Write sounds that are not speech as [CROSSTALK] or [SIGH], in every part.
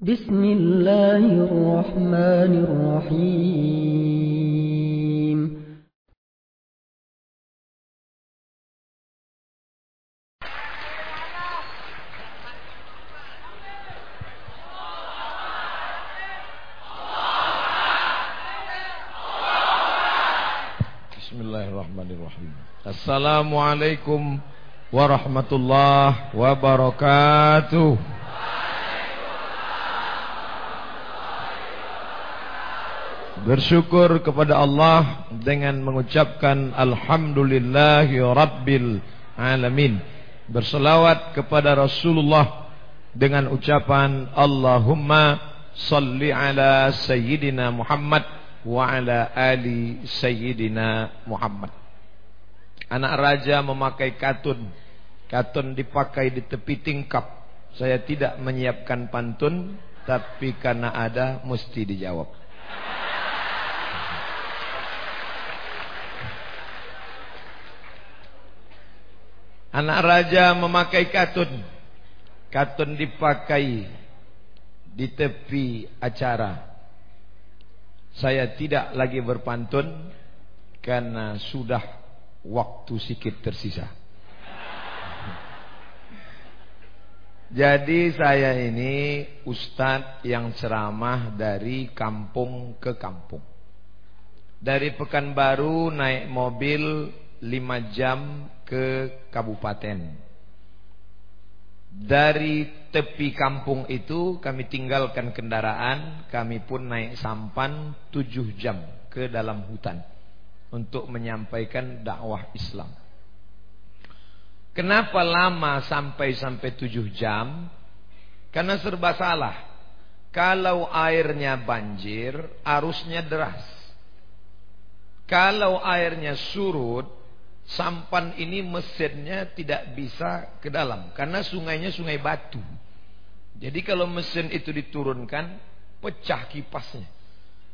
بسم الله الرحمن الرحيم. بسم الله الرحمن الرحيم السلام عليكم ورحمة الله وبركاته Bersyukur kepada Allah dengan mengucapkan Alhamdulillahi Rabbil Alamin. Berselawat kepada Rasulullah dengan ucapan Allahumma salli ala Sayyidina Muhammad wa ala ali sayyidina Muhammad. Anak raja memakai katun. Katun dipakai di tepi tingkap. Saya tidak menyiapkan pantun, tapi karena ada mesti dijawab. Anak raja memakai katun. Katun dipakai di tepi acara. Saya tidak lagi berpantun karena sudah waktu sedikit tersisa. Jadi saya ini ustadz yang ceramah dari kampung ke kampung. Dari Pekanbaru naik mobil 5 jam ke kabupaten. Dari tepi kampung itu kami tinggalkan kendaraan, kami pun naik sampan tujuh jam ke dalam hutan untuk menyampaikan dakwah Islam. Kenapa lama sampai-sampai tujuh jam? Karena serba salah. Kalau airnya banjir, arusnya deras. Kalau airnya surut, sampan ini mesinnya tidak bisa ke dalam karena sungainya sungai batu. Jadi kalau mesin itu diturunkan pecah kipasnya.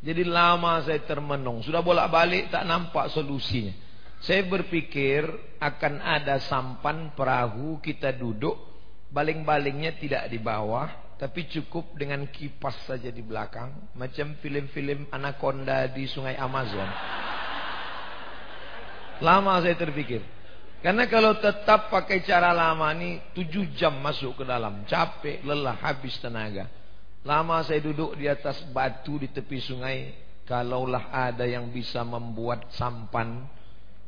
Jadi lama saya termenung, sudah bolak-balik tak nampak solusinya. Saya berpikir akan ada sampan perahu kita duduk, baling-balingnya tidak di bawah, tapi cukup dengan kipas saja di belakang, macam film-film anaconda di Sungai Amazon. Lama saya terpikir. Karena kalau tetap pakai cara lama ini tujuh jam masuk ke dalam. Capek, lelah, habis tenaga. Lama saya duduk di atas batu di tepi sungai. Kalaulah ada yang bisa membuat sampan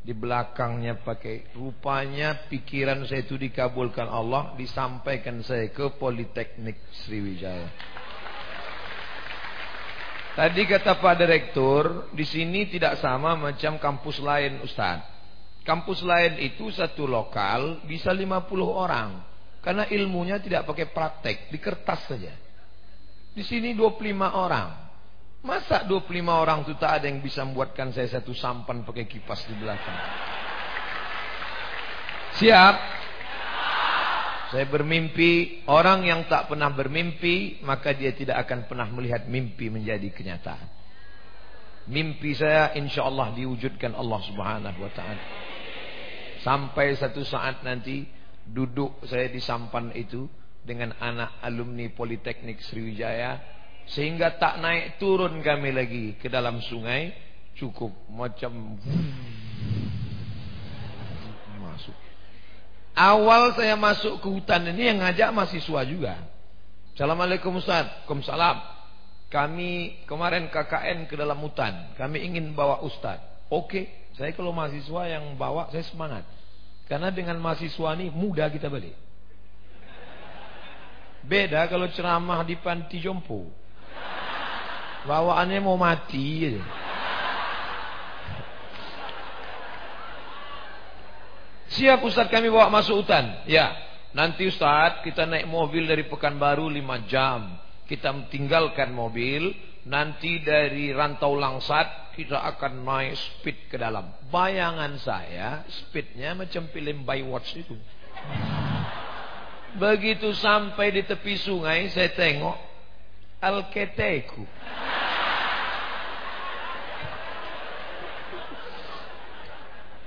di belakangnya pakai. Rupanya pikiran saya itu dikabulkan Allah. Disampaikan saya ke Politeknik Sriwijaya. Tadi kata Pak Direktur, di sini tidak sama macam kampus lain Ustaz. Kampus lain itu satu lokal bisa 50 orang. Karena ilmunya tidak pakai praktek, di kertas saja. Di sini 25 orang. Masa 25 orang itu tak ada yang bisa membuatkan saya satu sampan pakai kipas di belakang. Siap? Saya bermimpi, orang yang tak pernah bermimpi, maka dia tidak akan pernah melihat mimpi menjadi kenyataan. Mimpi saya insya Allah diwujudkan Allah subhanahu wa ta'ala. Sampai satu saat nanti, duduk saya di sampan itu, dengan anak alumni Politeknik Sriwijaya, sehingga tak naik turun kami lagi ke dalam sungai, cukup macam Awal saya masuk ke hutan ini yang ngajak mahasiswa juga. Assalamualaikum Ustaz. Waalaikumsalam. Kami kemarin KKN ke dalam hutan. Kami ingin bawa Ustaz. Oke, saya kalau mahasiswa yang bawa saya semangat. Karena dengan mahasiswa ini mudah kita balik. Beda kalau ceramah di panti jompo. Bawaannya mau mati aja. Siap Ustaz kami bawa masuk hutan. Ya. Nanti Ustaz kita naik mobil dari Pekanbaru 5 jam. Kita tinggalkan mobil. Nanti dari Rantau Langsat kita akan naik speed ke dalam. Bayangan saya speednya macam film Baywatch itu. Begitu sampai di tepi sungai saya tengok Alketeku.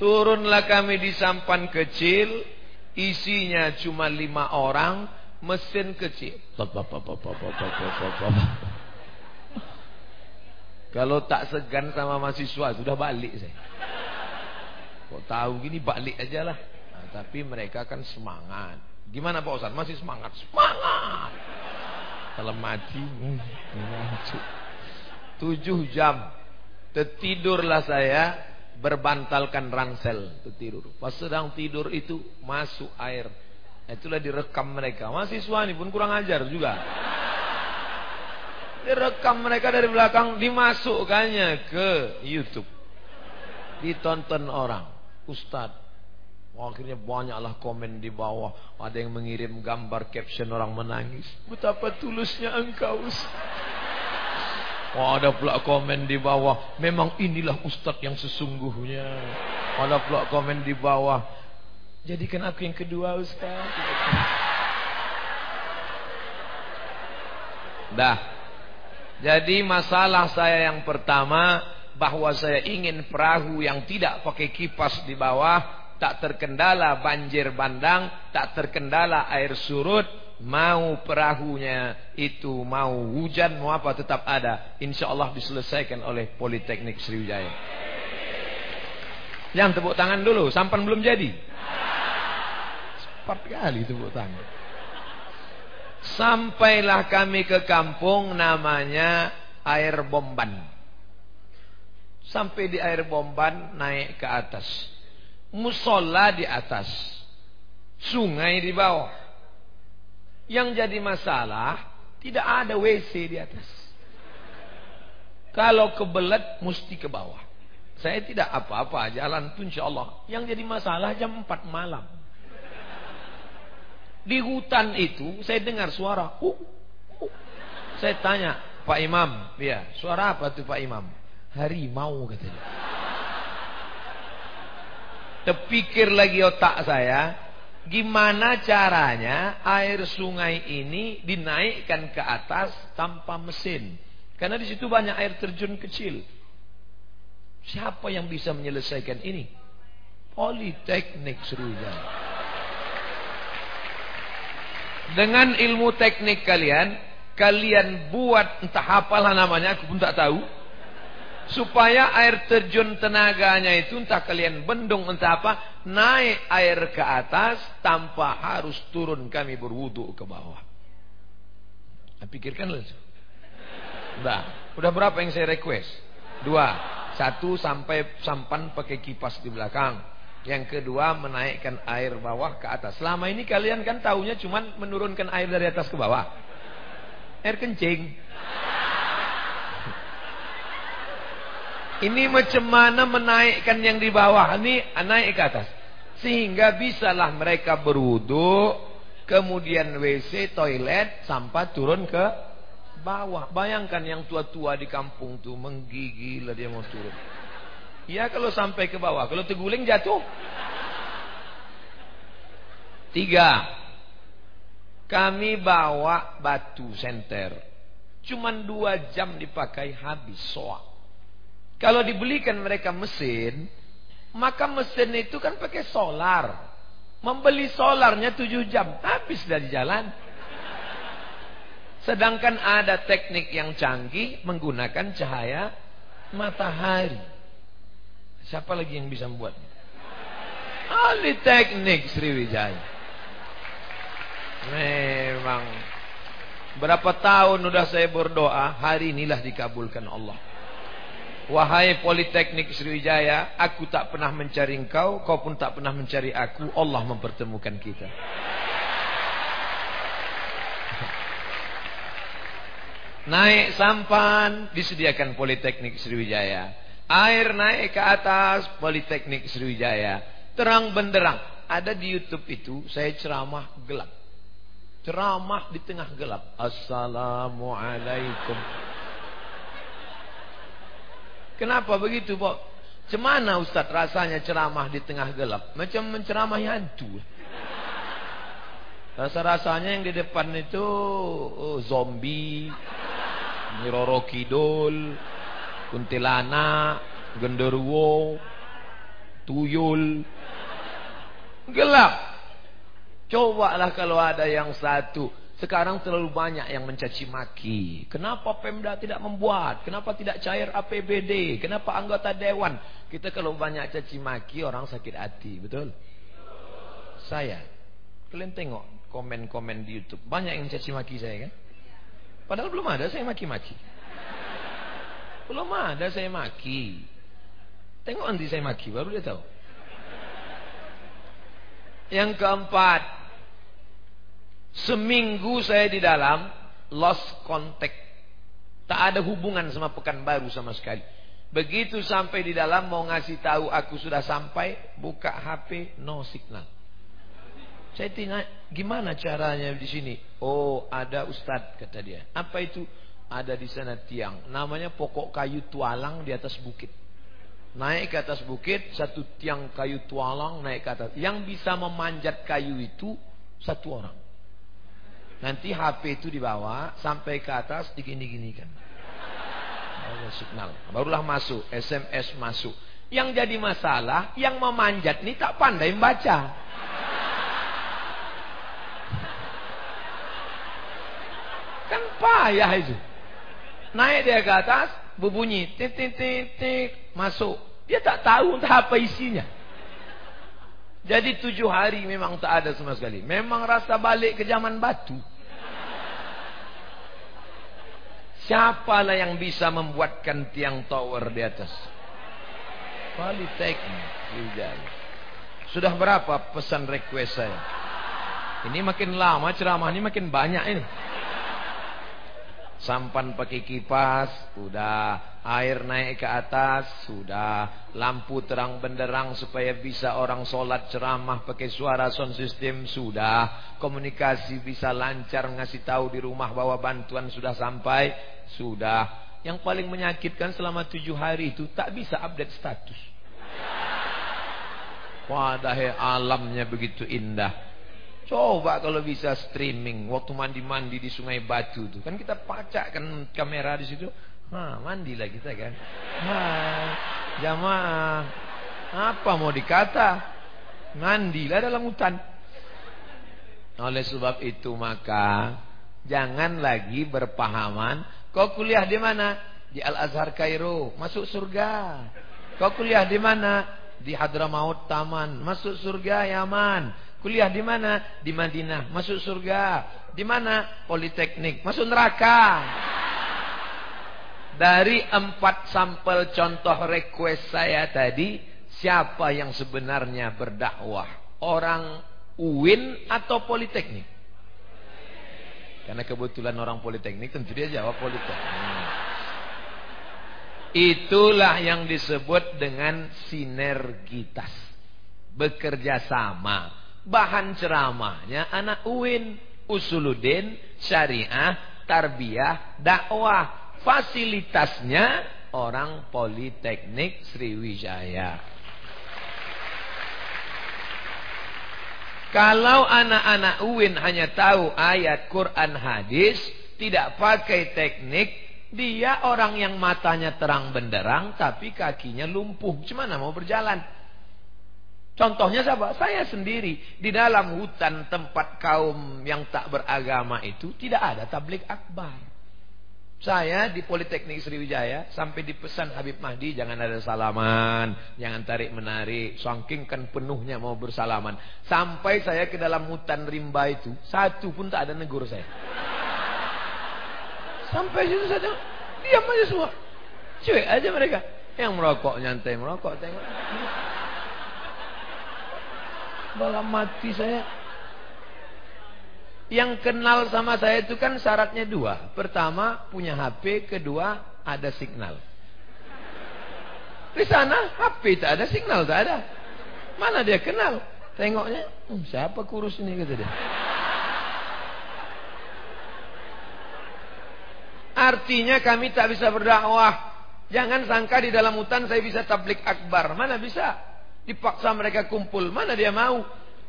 Turunlah kami di sampan kecil, isinya cuma lima orang, mesin kecil. Kalau tak segan sama mahasiswa sudah balik saya. Kok tahu gini balik aja lah. Nah, tapi mereka kan semangat. Gimana Pak Ustaz? Masih semangat? Semangat. Kalau mati, hmm, tujuh jam. Tertidurlah saya berbantalkan ransel. Tertidur. Pas sedang tidur itu masuk air. Itulah direkam mereka. Mahasiswa ini pun kurang ajar juga. Direkam mereka dari belakang, dimasukkannya ke YouTube. Ditonton orang. Ustadz, akhirnya banyaklah komen di bawah. Ada yang mengirim gambar caption orang menangis. Betapa tulusnya engkau Ustaz. Oh, ada pula komen di bawah. Memang inilah Ustadz yang sesungguhnya. Ada pula komen di bawah. Jadikan aku yang kedua Ustadz. Dah. Jadi masalah saya yang pertama bahwa saya ingin perahu yang tidak pakai kipas di bawah, tak terkendala banjir bandang, tak terkendala air surut, mau perahunya itu mau hujan mau apa tetap ada. Insya Allah diselesaikan oleh Politeknik Sriwijaya. Yang tepuk tangan dulu, sampan belum jadi. Cepat kali tepuk tangan. Sampailah kami ke kampung namanya air bomban. Sampai di air bomban naik ke atas. Musola di atas. Sungai di bawah. Yang jadi masalah tidak ada WC di atas. Kalau kebelet mesti ke bawah. Saya tidak apa-apa jalan tuh insya Allah. Yang jadi masalah jam 4 malam. Di hutan itu saya dengar suara. Uh, uh. Saya tanya, Pak Imam, ya, suara apa tuh Pak Imam? Harimau katanya. Terpikir lagi otak saya, gimana caranya air sungai ini dinaikkan ke atas tanpa mesin? Karena di situ banyak air terjun kecil. Siapa yang bisa menyelesaikan ini? Politeknik Sriwijaya. Dengan ilmu teknik kalian, kalian buat entah apalah namanya, aku pun tak tahu. Supaya air terjun tenaganya itu entah kalian bendung entah apa, naik air ke atas tanpa harus turun kami berwudu ke bawah. Nah, pikirkan lah. Udah, udah berapa yang saya request? Dua. Satu sampai sampan pakai kipas di belakang. Yang kedua menaikkan air bawah ke atas. Selama ini kalian kan tahunya cuma menurunkan air dari atas ke bawah. Air kencing. Ini macam mana menaikkan yang di bawah ini naik ke atas. Sehingga bisalah mereka berwudu, kemudian WC, toilet, sampah turun ke bawah. Bayangkan yang tua-tua di kampung tuh menggigil dia mau turun. Ya kalau sampai ke bawah. Kalau terguling jatuh. Tiga. Kami bawa batu senter. Cuman dua jam dipakai habis soak. Kalau dibelikan mereka mesin. Maka mesin itu kan pakai solar. Membeli solarnya tujuh jam. Habis dari jalan. Sedangkan ada teknik yang canggih menggunakan cahaya matahari. Siapa lagi yang bisa membuat? Ahli teknik Sriwijaya. Memang berapa tahun sudah saya berdoa, hari inilah dikabulkan Allah. Wahai Politeknik Sriwijaya, aku tak pernah mencari engkau, kau pun tak pernah mencari aku, Allah mempertemukan kita. Naik sampan disediakan Politeknik Sriwijaya. Air naik ke atas Politeknik Sriwijaya. Terang benderang. Ada di Youtube itu saya ceramah gelap. Ceramah di tengah gelap. Assalamualaikum. Kenapa begitu, Pak? Cemana Ustaz rasanya ceramah di tengah gelap? Macam menceramah hantu. Rasa-rasanya yang di depan itu oh, zombie, Nyiroro Kidul, kuntilanak, genderuwo, tuyul, gelap. Cobalah kalau ada yang satu. Sekarang terlalu banyak yang mencaci maki. Kenapa Pemda tidak membuat? Kenapa tidak cair APBD? Kenapa anggota dewan? Kita kalau banyak caci maki orang sakit hati, betul? Saya. Kalian tengok komen-komen di YouTube. Banyak yang caci maki saya kan? Padahal belum ada saya maki-maki. Belum ada saya maki. Tengok nanti saya maki, baru dia tahu. Yang keempat, seminggu saya di dalam lost contact. Tak ada hubungan sama Pekanbaru sama sekali. Begitu sampai di dalam mau ngasih tahu aku sudah sampai, buka HP no signal. Saya tanya, gimana caranya di sini? Oh, ada ustadz kata dia. Apa itu? Ada di sana tiang. Namanya pokok kayu tualang di atas bukit. Naik ke atas bukit, satu tiang kayu tualang naik ke atas. Yang bisa memanjat kayu itu satu orang. Nanti HP itu dibawa sampai ke atas digini-ginikan. Ada signal. Barulah masuk, SMS masuk. Yang jadi masalah, yang memanjat ini tak pandai membaca. Kan payah itu. Naik dia ke atas, berbunyi tik tik tik tik masuk. Dia tak tahu entah apa isinya. Jadi tujuh hari memang tak ada sama sekali. Memang rasa balik ke zaman batu. Siapalah yang bisa membuatkan tiang tower di atas? Politeknik. Sudah berapa pesan request saya? Ini makin lama ceramah ini makin banyak ini. Sampan pakai kipas, sudah. Air naik ke atas, sudah. Lampu terang benderang supaya bisa orang solat ceramah pakai suara sound system, sudah. Komunikasi bisa lancar ngasih tahu di rumah bahwa bantuan sudah sampai, sudah. Yang paling menyakitkan selama tujuh hari itu tak bisa update status. Padahal alamnya begitu indah. Coba kalau bisa streaming waktu mandi-mandi di Sungai Batu tuh. Kan kita pacak kan kamera di situ. Ha, mandilah kita kan. Hai, jamaah. Apa mau dikata? Mandilah dalam hutan. Oleh sebab itu maka jangan lagi berpahaman kau kuliah di mana? Di Al Azhar Kairo, masuk surga. Kau kuliah di mana? Di Hadramaut Taman, masuk surga Yaman. Kuliah di mana? Di Madinah. Masuk surga. Di mana? Politeknik. Masuk neraka. Dari empat sampel contoh request saya tadi, siapa yang sebenarnya berdakwah? Orang UIN atau Politeknik? Karena kebetulan orang Politeknik tentu dia jawab Politeknik. Itulah yang disebut dengan sinergitas. Bekerja sama Bahan ceramahnya anak UIN, Usuluddin, Syariah, Tarbiyah, Dakwah. Fasilitasnya orang Politeknik Sriwijaya. Kalau anak-anak UIN hanya tahu ayat Quran hadis, tidak pakai teknik, dia orang yang matanya terang benderang tapi kakinya lumpuh. Gimana mau berjalan? Contohnya siapa? Saya sendiri. Di dalam hutan tempat kaum yang tak beragama itu tidak ada tablik akbar. Saya di Politeknik Sriwijaya sampai dipesan Habib Mahdi jangan ada salaman, jangan tarik menarik, saking kan penuhnya mau bersalaman. Sampai saya ke dalam hutan rimba itu, satu pun tak ada negur saya. Sampai situ saja, diam aja semua. Cuek aja mereka. Yang merokok nyantai merokok, tengok. Malah mati saya. Yang kenal sama saya itu kan syaratnya dua. Pertama punya HP, kedua ada signal. Di sana HP tak ada signal, tak ada. Mana dia kenal? Tengoknya, hmm, siapa kurus ini kata dia. Artinya kami tak bisa berdakwah. Jangan sangka di dalam hutan saya bisa tablik akbar. Mana bisa? Dipaksa mereka kumpul. Mana dia mau?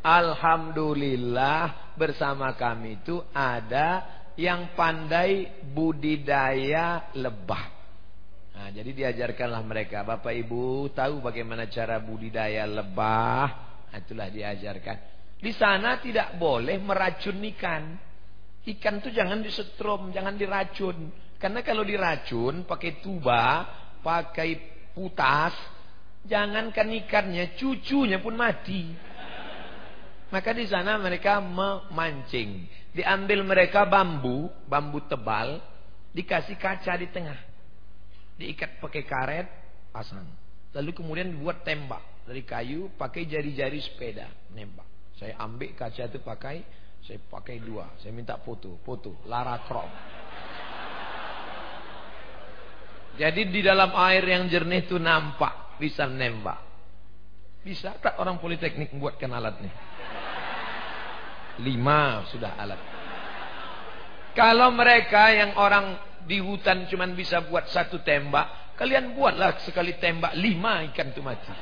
Alhamdulillah bersama kami itu ada yang pandai budidaya lebah. Nah, jadi diajarkanlah mereka. Bapak Ibu tahu bagaimana cara budidaya lebah? Nah, itulah diajarkan. Di sana tidak boleh meracun ikan. Ikan tuh jangan disetrum, jangan diracun. Karena kalau diracun pakai tuba, pakai putas, jangankan ikannya, cucunya pun mati. Maka di sana mereka memancing. Diambil mereka bambu, bambu tebal, dikasih kaca di tengah. Diikat pakai karet, pasang. Lalu kemudian dibuat tembak dari kayu, pakai jari-jari sepeda, nembak. Saya ambil kaca itu pakai, saya pakai dua. Saya minta foto, foto, Lara Croft. Jadi di dalam air yang jernih itu nampak bisa nembak. Bisa tak orang politeknik membuatkan alatnya? Lima sudah alat. Kalau mereka yang orang di hutan cuma bisa buat satu tembak, kalian buatlah sekali tembak lima ikan itu mati.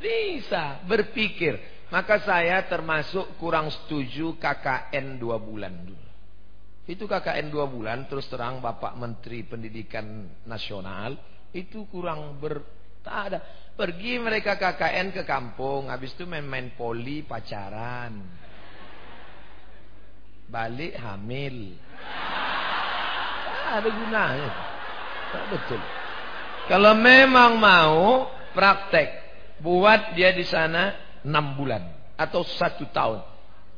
Bisa berpikir. Maka saya termasuk kurang setuju KKN dua bulan dulu. Itu KKN dua bulan terus terang Bapak Menteri Pendidikan Nasional itu kurang ber tak ada. Pergi mereka KKN ke kampung, habis itu main-main poli pacaran. Balik hamil. Tak ada gunanya. Tak betul. Kalau memang mau praktek Buat dia di sana enam bulan atau satu tahun.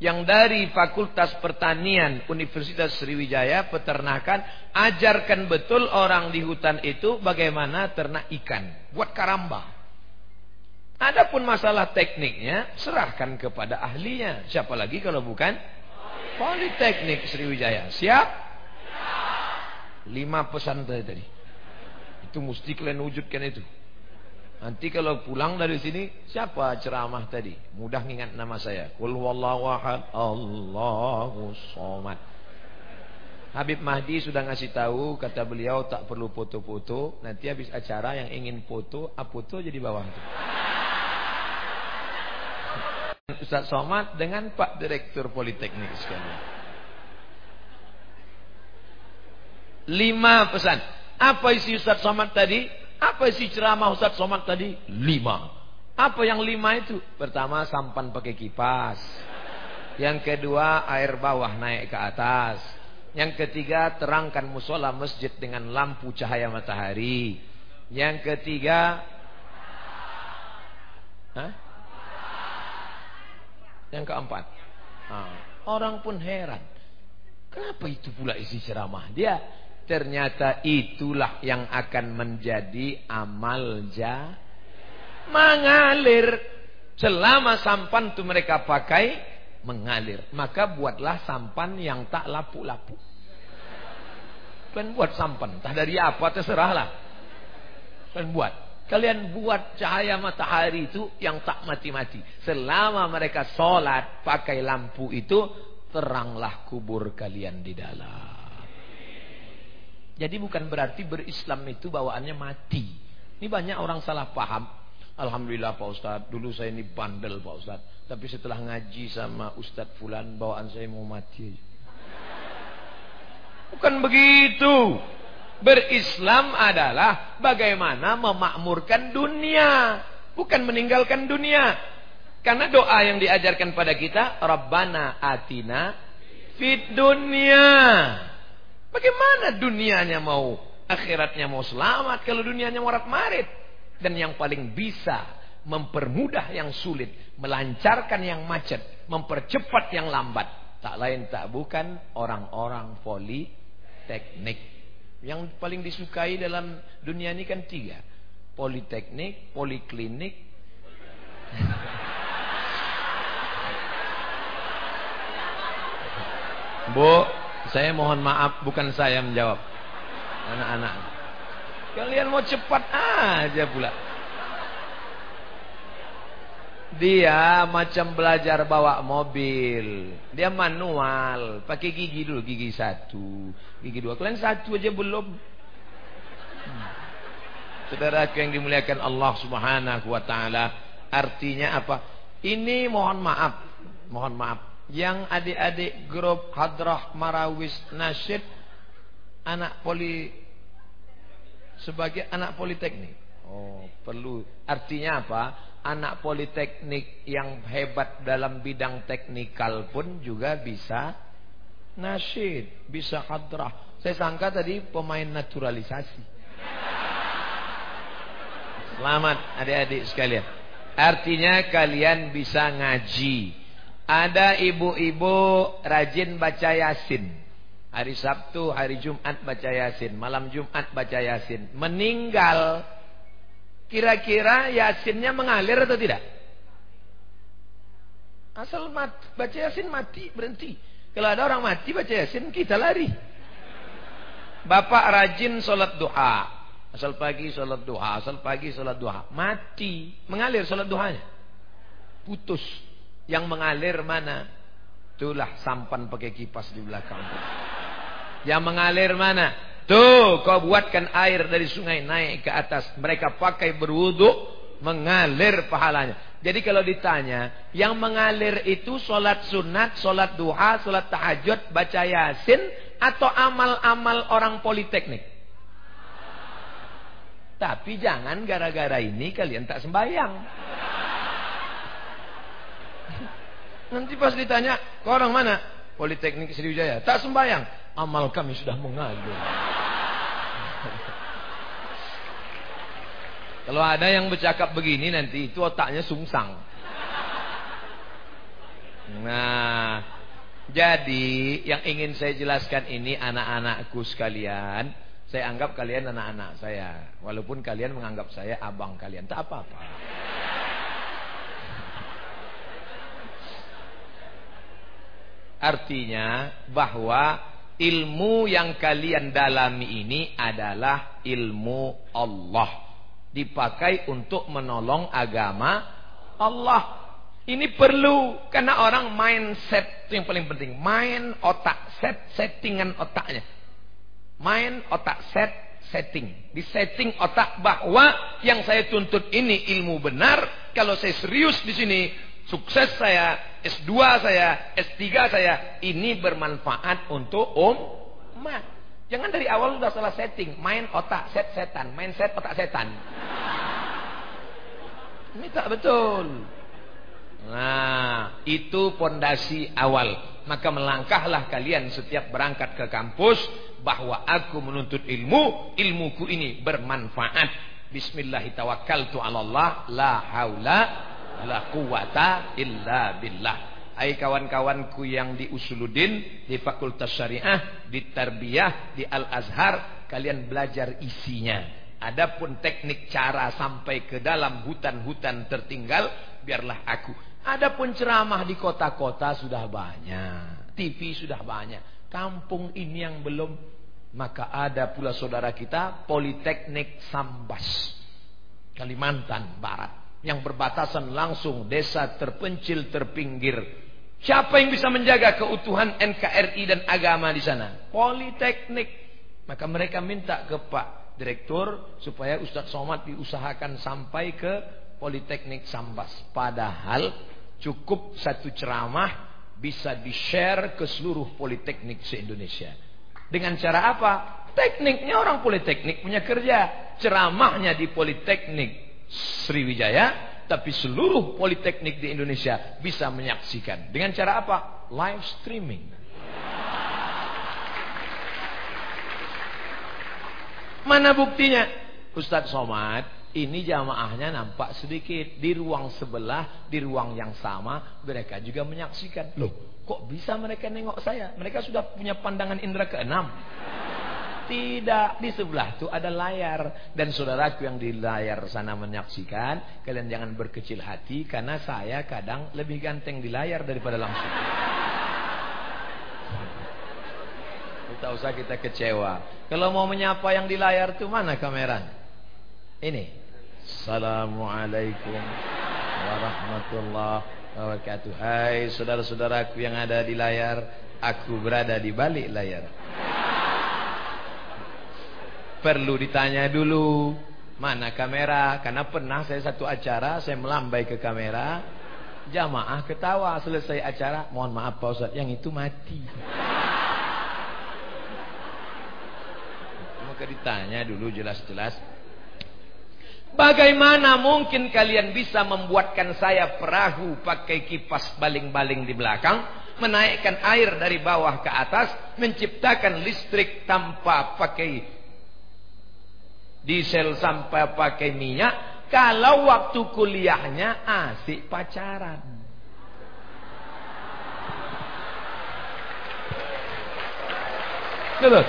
Yang dari Fakultas Pertanian Universitas Sriwijaya Peternakan ajarkan betul orang di hutan itu bagaimana ternak ikan. Buat karamba. Adapun masalah tekniknya serahkan kepada ahlinya. Siapa lagi kalau bukan Politeknik Sriwijaya. Siap? Lima pesan tadi. Itu mesti kalian wujudkan itu. Nanti kalau pulang dari sini, siapa ceramah tadi? Mudah ingat nama saya. Qul ahad, Allahu. Habib Mahdi sudah ngasih tahu, kata beliau tak perlu foto-foto. Nanti habis acara yang ingin foto, apa ah, jadi bawah. [LAUGHS] Ustaz Somad dengan Pak Direktur Politeknik sekalian. Lima pesan. Apa isi Ustaz Somad tadi? Apa isi ceramah Ustaz Somad tadi? Lima. Apa yang lima itu? Pertama, sampan pakai kipas. Yang kedua, air bawah naik ke atas. Yang ketiga, terangkan musola masjid dengan lampu cahaya matahari. Yang ketiga, Hah? Yang keempat, ah, orang pun heran. Kenapa itu pula isi ceramah dia? Ternyata itulah yang akan menjadi amal ja mengalir selama sampan itu mereka pakai mengalir. Maka buatlah sampan yang tak lapu-lapu. Kalian buat sampan, entah dari apa terserahlah. Kalian buat. Kalian buat cahaya matahari itu yang tak mati-mati. Selama mereka sholat pakai lampu itu, teranglah kubur kalian di dalam. Jadi bukan berarti berislam itu bawaannya mati. Ini banyak orang salah paham. Alhamdulillah Pak Ustadz, dulu saya ini bandel Pak Ustadz. Tapi setelah ngaji sama Ustadz Fulan, bawaan saya mau mati. Bukan begitu. Berislam adalah bagaimana memakmurkan dunia. Bukan meninggalkan dunia. Karena doa yang diajarkan pada kita, Rabbana atina fit dunia. Bagaimana dunianya mau akhiratnya mau selamat kalau dunianya warat marit dan yang paling bisa mempermudah yang sulit, melancarkan yang macet, mempercepat yang lambat, tak lain tak bukan orang-orang politeknik. Yang paling disukai dalam dunia ini kan tiga. Politeknik, poliklinik. [LAUGHS] Bu, saya mohon maaf bukan saya menjawab. Anak-anak. Kalian mau cepat aja pula. Dia macam belajar bawa mobil. Dia manual. Pakai gigi dulu. Gigi satu. Gigi dua. Kalian satu aja belum. Hmm. Saudara yang dimuliakan Allah subhanahu wa ta'ala. Artinya apa? Ini mohon maaf. Mohon maaf yang adik-adik grup Hadrah Marawis Nasyid anak poli sebagai anak politeknik. Oh, perlu. Artinya apa? Anak politeknik yang hebat dalam bidang teknikal pun juga bisa nasyid, bisa hadrah. Saya sangka tadi pemain naturalisasi. Selamat adik-adik sekalian. Artinya kalian bisa ngaji. Ada ibu-ibu rajin baca Yasin. Hari Sabtu, hari Jumat baca Yasin, malam Jumat baca Yasin. Meninggal. Kira-kira Yasinnya mengalir atau tidak? Asal mat, baca Yasin mati, berhenti. Kalau ada orang mati baca Yasin, kita lari. Bapak rajin sholat duha. Asal pagi sholat duha, asal pagi sholat duha. Mati. Mengalir sholat duhanya. Putus. Yang mengalir mana? Itulah sampan pakai kipas di belakang. Yang mengalir mana? Tuh, kau buatkan air dari sungai naik ke atas. Mereka pakai berwudu, mengalir pahalanya. Jadi kalau ditanya, yang mengalir itu sholat sunat, sholat duha, sholat tahajud, baca yasin, atau amal-amal orang politeknik? Tapi jangan gara-gara ini kalian tak sembahyang. Nanti pas ditanya, kau orang mana? Politeknik Sriwijaya. Tak sembahyang. Amal kami sudah mengalir. [LAUGHS] Kalau ada yang bercakap begini nanti itu otaknya sungsang. Nah, jadi yang ingin saya jelaskan ini anak-anakku sekalian, saya anggap kalian anak-anak saya. Walaupun kalian menganggap saya abang kalian. Tak apa-apa. Artinya bahwa ilmu yang kalian dalami ini adalah ilmu Allah. Dipakai untuk menolong agama Allah. Ini perlu karena orang mindset itu yang paling penting. Main otak, set settingan otaknya. Main otak set setting. Di setting otak bahwa yang saya tuntut ini ilmu benar. Kalau saya serius di sini, sukses saya, S2 saya, S3 saya, ini bermanfaat untuk umat. Jangan dari awal sudah salah setting, main otak set setan, main set otak setan. Ini tak betul. Nah, itu pondasi awal. Maka melangkahlah kalian setiap berangkat ke kampus bahwa aku menuntut ilmu, ilmuku ini bermanfaat. Bismillahirrahmanirrahim. La haula la quwata illa billah. Hai kawan-kawanku yang di Usuluddin, di Fakultas Syariah, di Tarbiyah, di Al-Azhar, kalian belajar isinya. Adapun teknik cara sampai ke dalam hutan-hutan tertinggal, biarlah aku. Adapun ceramah di kota-kota sudah banyak. TV sudah banyak. Kampung ini yang belum maka ada pula saudara kita Politeknik Sambas Kalimantan Barat yang berbatasan langsung desa terpencil terpinggir. Siapa yang bisa menjaga keutuhan NKRI dan agama di sana? Politeknik. Maka mereka minta ke Pak Direktur supaya Ustadz Somad diusahakan sampai ke Politeknik Sambas. Padahal cukup satu ceramah bisa di-share ke seluruh politeknik se-Indonesia. Dengan cara apa? Tekniknya orang politeknik punya kerja. Ceramahnya di politeknik Sriwijaya. Tapi seluruh politeknik di Indonesia bisa menyaksikan. Dengan cara apa? Live streaming. Mana buktinya? Ustadz Somad, ini jamaahnya nampak sedikit. Di ruang sebelah, di ruang yang sama, mereka juga menyaksikan. Loh, Kok bisa mereka nengok saya? Mereka sudah punya pandangan indera keenam. Tidak, di sebelah itu ada layar. Dan saudaraku yang di layar sana menyaksikan, kalian jangan berkecil hati karena saya kadang lebih ganteng di layar daripada langsung. Tidak usah kita kecewa. Kalau mau menyapa yang di layar itu mana kamera? Ini. Assalamualaikum warahmatullahi wabarakatuh. Hai saudara-saudaraku yang ada di layar, aku berada di balik layar. Perlu ditanya dulu, mana kamera? Karena pernah saya satu acara, saya melambai ke kamera, jamaah ketawa selesai acara, mohon maaf Pak Ustaz, yang itu mati. Maka ditanya dulu jelas-jelas. Bagaimana mungkin kalian bisa membuatkan saya perahu pakai kipas baling-baling di belakang, menaikkan air dari bawah ke atas, menciptakan listrik tanpa pakai diesel sampai pakai minyak, kalau waktu kuliahnya asik pacaran. Betul.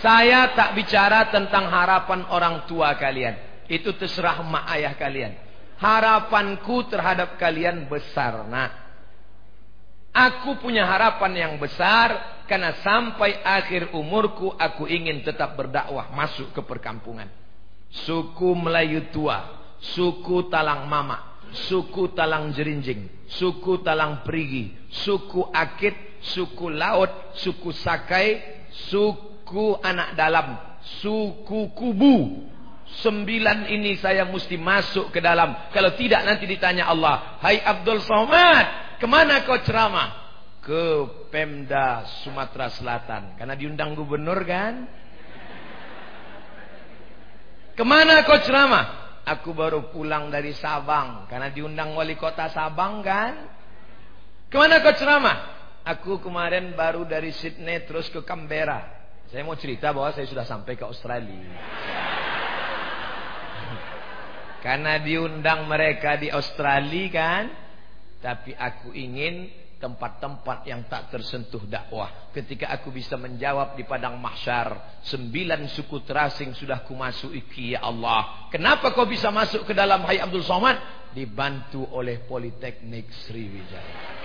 Saya tak bicara tentang harapan orang tua kalian. Itu terserah mak ayah kalian. Harapanku terhadap kalian besar. Nah, aku punya harapan yang besar karena sampai akhir umurku aku ingin tetap berdakwah masuk ke perkampungan. Suku Melayu tua, suku Talang Mama, suku Talang Jerinjing, suku Talang Perigi, suku Akit, suku Laut, suku Sakai, suku anak dalam, suku kubu. Sembilan ini saya mesti masuk ke dalam. Kalau tidak nanti ditanya Allah. Hai Abdul Somad, ke mana kau ceramah? Ke Pemda Sumatera Selatan. Karena diundang gubernur kan? Ke mana kau ceramah? Aku baru pulang dari Sabang. Karena diundang wali kota Sabang kan? Ke mana kau ceramah? Aku kemarin baru dari Sydney terus ke Canberra. Saya mau cerita bahwa saya sudah sampai ke Australia. [LAUGHS] Karena diundang mereka di Australia kan. Tapi aku ingin tempat-tempat yang tak tersentuh dakwah. Ketika aku bisa menjawab di padang mahsyar. Sembilan suku terasing sudah kumasuki ya Allah. Kenapa kau bisa masuk ke dalam Hai Abdul Somad? Dibantu oleh Politeknik Sriwijaya.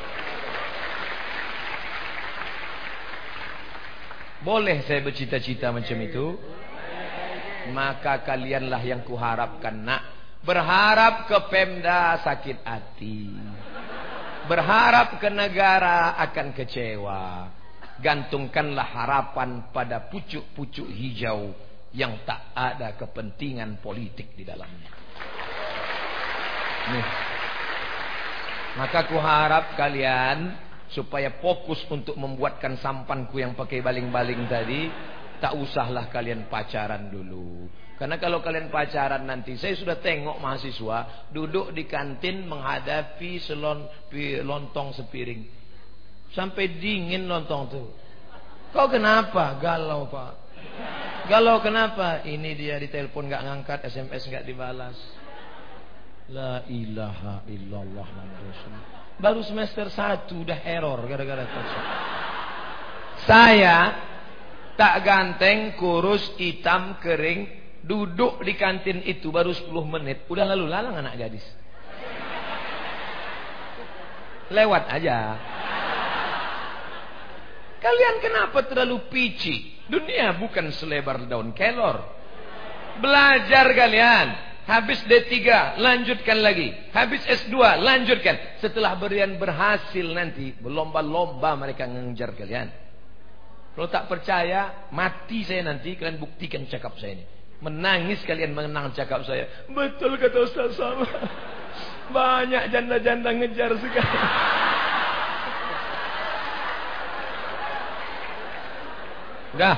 Boleh saya bercita-cita macam itu? Maka kalianlah yang kuharapkan nak. Berharap ke Pemda sakit hati. Berharap ke negara akan kecewa. Gantungkanlah harapan pada pucuk-pucuk hijau yang tak ada kepentingan politik di dalamnya. Nih. Maka kuharap kalian supaya fokus untuk membuatkan sampanku yang pakai baling-baling tadi tak usahlah kalian pacaran dulu karena kalau kalian pacaran nanti saya sudah tengok mahasiswa duduk di kantin menghadapi selon lontong sepiring. Sampai dingin lontong tuh kau kenapa? Galau pak. Galau kenapa? Ini dia ditelepon nggak ngangkat SMS nggak dibalas. La ilaha illallah Baru semester 1 udah error gara-gara. Saya tak ganteng, kurus, hitam, kering, duduk di kantin itu baru 10 menit, udah lalu lalang anak gadis. Lewat aja. Kalian kenapa terlalu pici? Dunia bukan selebar daun kelor. Belajar kalian. Habis D3, lanjutkan lagi. Habis S2, lanjutkan. Setelah berian berhasil nanti, berlomba-lomba mereka mengejar kalian. Kalau tak percaya, mati saya nanti, kalian buktikan cakap saya ini. Menangis kalian mengenang cakap saya. Betul kata Ustaz sama. Banyak janda-janda ngejar sekali. Udah,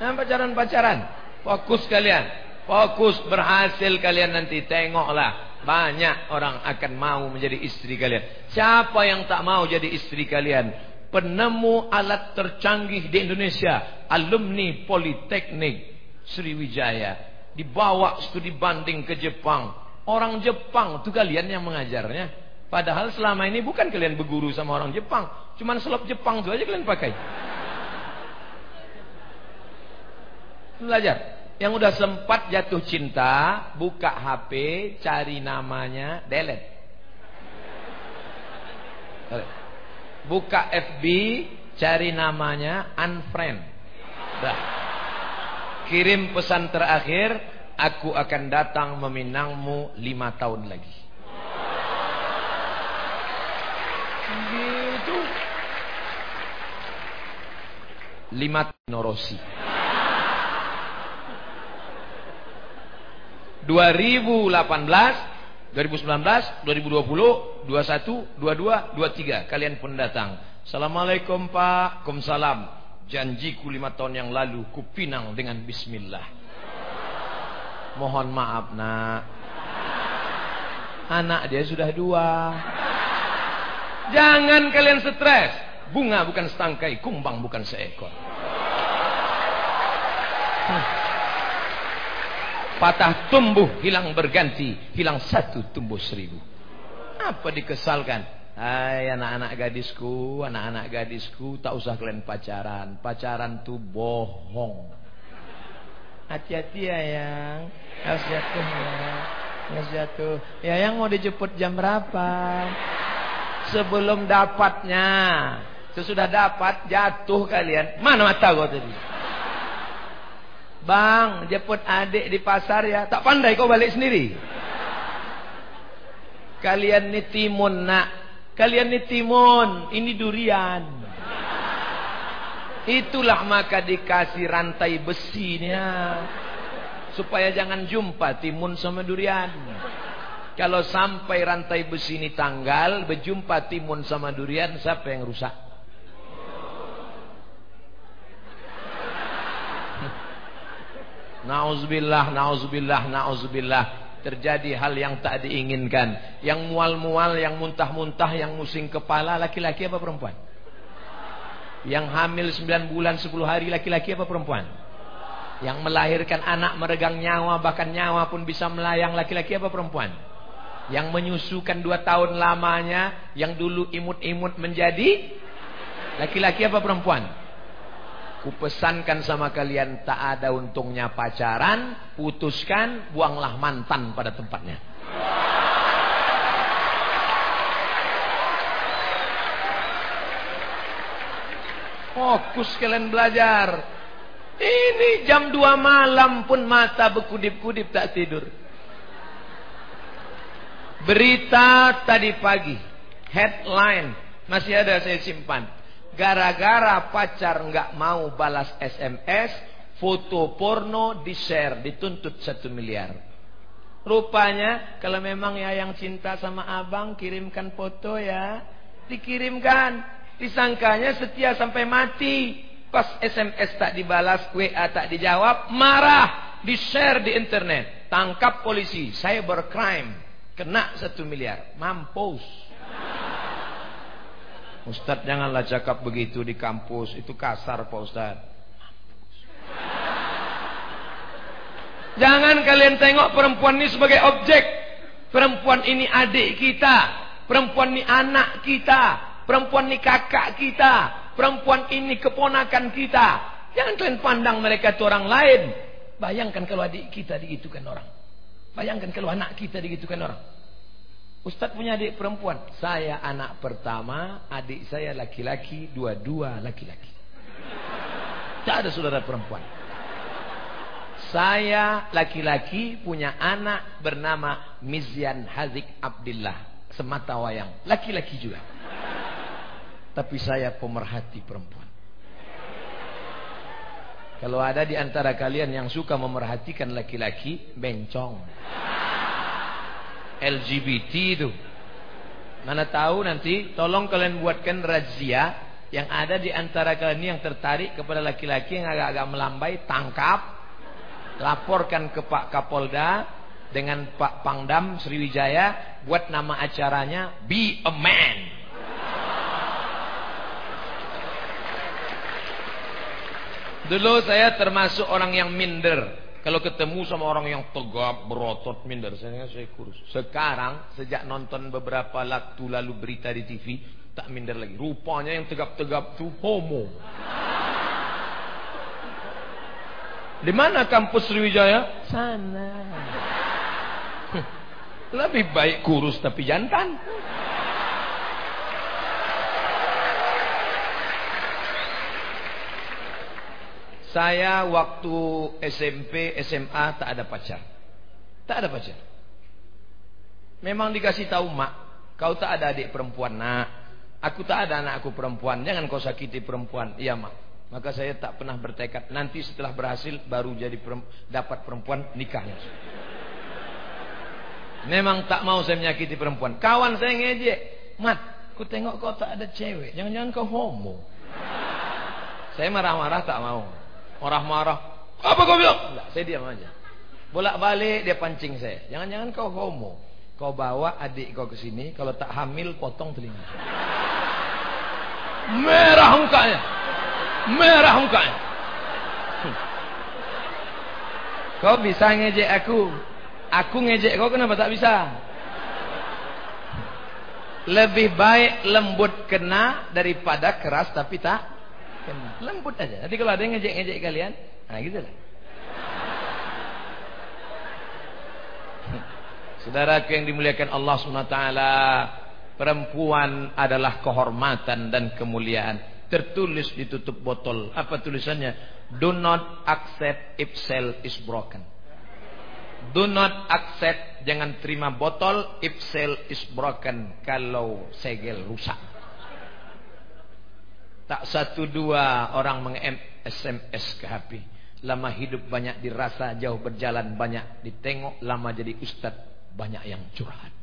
nah, pacaran-pacaran. Fokus kalian. Fokus berhasil kalian nanti tengoklah banyak orang akan mau menjadi istri kalian. Siapa yang tak mau jadi istri kalian? Penemu alat tercanggih di Indonesia, alumni Politeknik Sriwijaya, dibawa studi banding ke Jepang. Orang Jepang itu kalian yang mengajarnya. Padahal selama ini bukan kalian berguru sama orang Jepang, cuman selop Jepang itu aja kalian pakai. Belajar. Yang udah sempat jatuh cinta, buka HP, cari namanya, delete. Buka FB, cari namanya, unfriend. Dah. Kirim pesan terakhir, aku akan datang meminangmu lima tahun lagi. Gitu. Lima norosi. 2018, 2019, 2020, 21, 22, 23 kalian pun datang. Assalamualaikum Pak, Kumsalam. Janjiku lima tahun yang lalu kupinang dengan Bismillah. Mohon maaf nak. Anak dia sudah dua. Jangan kalian stres. Bunga bukan setangkai, kumbang bukan seekor. Patah tumbuh, hilang berganti, hilang satu tumbuh seribu. Apa dikesalkan? Hai anak-anak gadisku, anak-anak gadisku, tak usah kalian pacaran. Pacaran tuh bohong. Hati-hati ya yang, harus jatuh ya, harus jatuh. Ya yang mau dijemput jam berapa? Sebelum dapatnya. Sesudah dapat jatuh kalian. Mana mata kau tadi? Bang, jemput adik di pasar ya. Tak pandai kau balik sendiri. Kalian ni timun nak. Kalian ni timun. Ini durian. Itulah maka dikasih rantai besinya. Supaya jangan jumpa timun sama durian. Kalau sampai rantai besi ini tanggal. Berjumpa timun sama durian. Siapa yang rusak? Nauzubillah, nauzubillah, nauzubillah. Terjadi hal yang tak diinginkan. Yang mual-mual, yang muntah-muntah, yang musing kepala. Laki-laki apa perempuan? Yang hamil 9 bulan 10 hari. Laki-laki apa perempuan? Yang melahirkan anak meregang nyawa. Bahkan nyawa pun bisa melayang. Laki-laki apa perempuan? Yang menyusukan 2 tahun lamanya. Yang dulu imut-imut menjadi? Laki-laki apa perempuan? Kupesankan sama kalian tak ada untungnya pacaran, putuskan, buanglah mantan pada tempatnya. Fokus kalian belajar. Ini jam 2 malam pun mata berkudip-kudip tak tidur. Berita tadi pagi. Headline. Masih ada saya simpan. Gara-gara pacar nggak mau balas SMS, foto porno di-share, dituntut satu miliar. Rupanya kalau memang ya yang cinta sama abang kirimkan foto ya, dikirimkan. Disangkanya setia sampai mati. Pas SMS tak dibalas, WA tak dijawab, marah, di-share di internet. Tangkap polisi, cybercrime, kena satu miliar, mampus. Ustadz janganlah cakap begitu di kampus. Itu kasar Pak Ustadz. Jangan kalian tengok perempuan ini sebagai objek. Perempuan ini adik kita. Perempuan ini anak kita. Perempuan ini kakak kita. Perempuan ini keponakan kita. Jangan kalian pandang mereka itu orang lain. Bayangkan kalau adik kita digitukan orang. Bayangkan kalau anak kita digitukan orang Ustaz punya adik perempuan. Saya anak pertama, adik saya laki-laki, dua-dua laki-laki. Tak ada saudara perempuan. Saya laki-laki punya anak bernama Mizyan Hazik Abdillah. Semata wayang. Laki-laki juga. Tapi saya pemerhati perempuan. Kalau ada di antara kalian yang suka memerhatikan laki-laki, bencong. LGBT itu. Mana tahu nanti tolong kalian buatkan razia yang ada di antara kalian yang tertarik kepada laki-laki yang agak-agak melambai, tangkap, laporkan ke Pak Kapolda dengan Pak Pangdam Sriwijaya buat nama acaranya Be a Man. Dulu saya termasuk orang yang minder kalau ketemu sama orang yang tegap, berotot, minder, saya saya kurus. Sekarang, sejak nonton beberapa waktu lalu berita di TV, tak minder lagi. Rupanya yang tegap-tegap tuh homo. Di mana kampus Sriwijaya? Sana. Lebih baik kurus tapi jantan. Saya waktu SMP, SMA tak ada pacar. Tak ada pacar. Memang dikasih tahu mak, kau tak ada adik perempuan nak. Aku tak ada anakku perempuan, jangan kau sakiti perempuan. Iya mak. Maka saya tak pernah bertekad nanti setelah berhasil baru jadi peremp dapat perempuan nikahnya. Memang tak mau saya menyakiti perempuan. Kawan saya ngejek, mat, ku tengok kau tak ada cewek, jangan-jangan kau homo. Saya marah-marah tak mau. Marah-marah. Apa kau bilang? Enggak, saya diam aja. Bolak-balik dia pancing saya. Jangan-jangan kau homo. Kau bawa adik kau ke sini, kalau tak hamil potong telinga. Merah mukanya. Merah mukanya. Kau bisa ngejek aku. Aku ngejek kau kenapa tak bisa? Lebih baik lembut kena daripada keras tapi tak Lembut aja. Nanti kalau ada yang ngejek-ngejek kalian, nah gitu lah. [LAUGHS] Saudaraku yang dimuliakan Allah SWT Perempuan adalah kehormatan dan kemuliaan Tertulis di tutup botol Apa tulisannya? Do not accept if cell is broken Do not accept Jangan terima botol If cell is broken Kalau segel rusak Tak satu dua orang meng-SMS ke HP Lama hidup banyak dirasa Jauh berjalan banyak ditengok Lama jadi ustadz banyak yang curhat.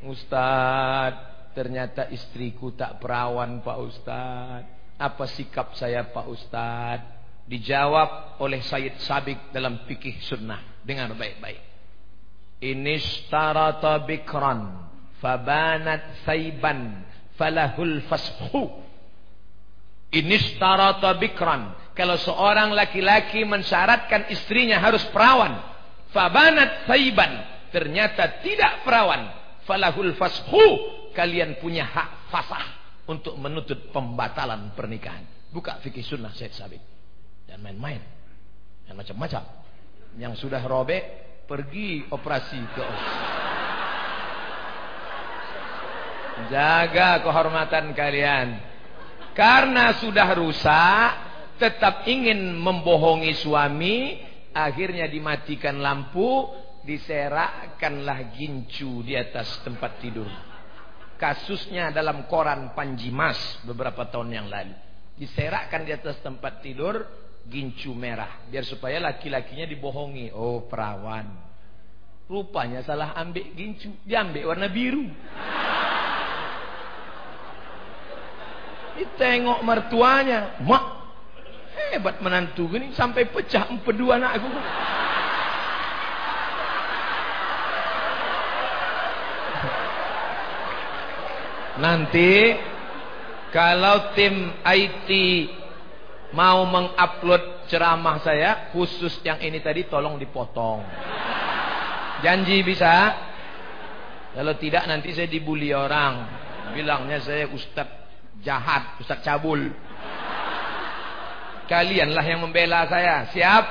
Ustaz, ternyata istriku tak perawan Pak Ustaz. Apa sikap saya Pak Ustaz? Dijawab oleh Sayyid Sabik dalam fikih sunnah. Dengar baik-baik. Inishtarata bikran fabanat saiban falahul fashu. Inishtarata bikran. Kalau seorang laki-laki mensyaratkan istrinya harus perawan. Fabanat saiban ternyata tidak perawan falahul fashu kalian punya hak fasah untuk menuntut pembatalan pernikahan. Buka fikih sunnah Syed Sabit. Dan main-main. Dan macam-macam. Yang sudah robek pergi operasi ke os jaga kehormatan kalian karena sudah rusak tetap ingin membohongi suami akhirnya dimatikan lampu diserakkanlah gincu di atas tempat tidur. Kasusnya dalam koran Panjimas beberapa tahun yang lalu. Diserakkan di atas tempat tidur gincu merah. Biar supaya laki-lakinya dibohongi. Oh perawan. Rupanya salah ambil gincu. Diambil warna biru. Ditengok mertuanya. Mak. Hebat menantu gini. Sampai pecah empedu anak aku. Nanti kalau tim IT mau mengupload ceramah saya khusus yang ini tadi tolong dipotong. Janji bisa? Kalau tidak nanti saya dibully orang. Bilangnya saya ustaz jahat, ustaz cabul. Kalianlah yang membela saya. Siap?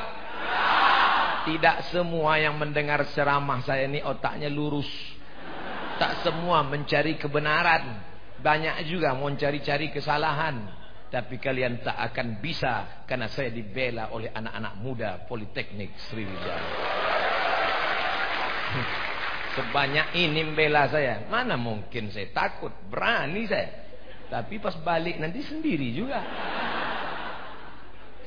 Tidak semua yang mendengar ceramah saya ini otaknya lurus. Tak semua mencari kebenaran. Banyak juga mau cari-cari kesalahan. Tapi kalian tak akan bisa. Karena saya dibela oleh anak-anak muda Politeknik Sriwijaya. Sebanyak ini membela saya. Mana mungkin saya takut. Berani saya. Tapi pas balik nanti sendiri juga.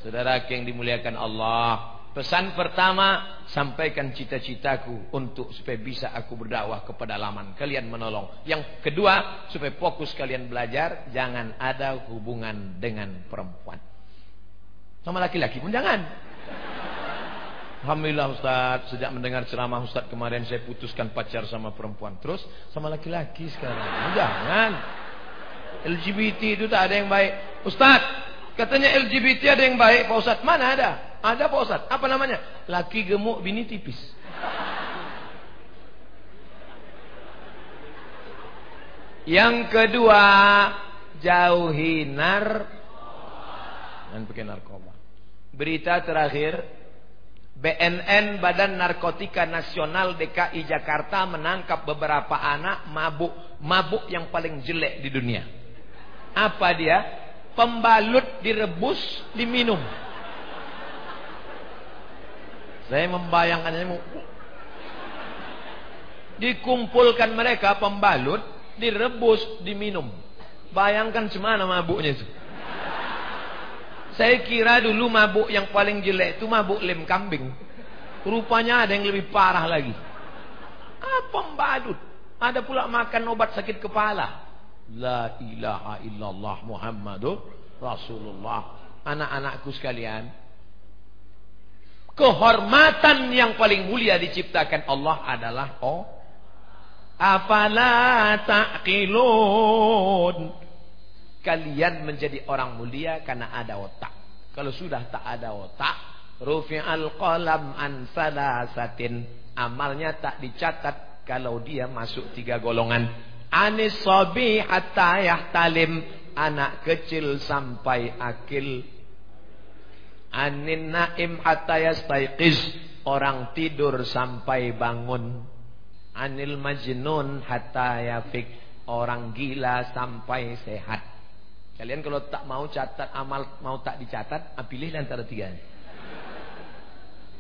Saudara yang dimuliakan Allah. Pesan pertama, sampaikan cita-citaku untuk supaya bisa aku berdakwah ke pedalaman. Kalian menolong. Yang kedua, supaya fokus kalian belajar, jangan ada hubungan dengan perempuan. Sama laki-laki pun jangan. Alhamdulillah Ustaz, sejak mendengar ceramah Ustaz kemarin saya putuskan pacar sama perempuan. Terus sama laki-laki sekarang. Jangan. LGBT itu tak ada yang baik. Ustaz, katanya LGBT ada yang baik Pak Ustaz. Mana ada? Ada Pak Ustaz. Apa namanya? Laki gemuk, bini tipis. Yang kedua, jauhi nar dan pakai narkoba. Berita terakhir, BNN Badan Narkotika Nasional DKI Jakarta menangkap beberapa anak mabuk mabuk yang paling jelek di dunia. Apa dia? Pembalut direbus, diminum. Saya membayangkannya dikumpulkan mereka pembalut, direbus, diminum. Bayangkan semana mabuknya itu. Saya kira dulu mabuk yang paling jelek itu mabuk lem kambing. Rupanya ada yang lebih parah lagi. Apa pembalut? Ada pula makan obat sakit kepala. La ilaha illallah Muhammadur Rasulullah. Anak-anakku sekalian, Kehormatan yang paling mulia diciptakan Allah adalah oh. Afala ta'qilun. Kalian menjadi orang mulia karena ada otak. Kalau sudah tak ada otak, rufi'al qalam an salasatin. Amalnya tak dicatat kalau dia masuk tiga golongan. Anis sabi hatta yahtalim. Anak kecil sampai akil Anin naim hatta yastaiqiz. Orang tidur sampai bangun. Anil majnun hatta yafik. Orang gila sampai sehat. Kalian kalau tak mau catat amal mau tak dicatat, ah, pilih antara tiga.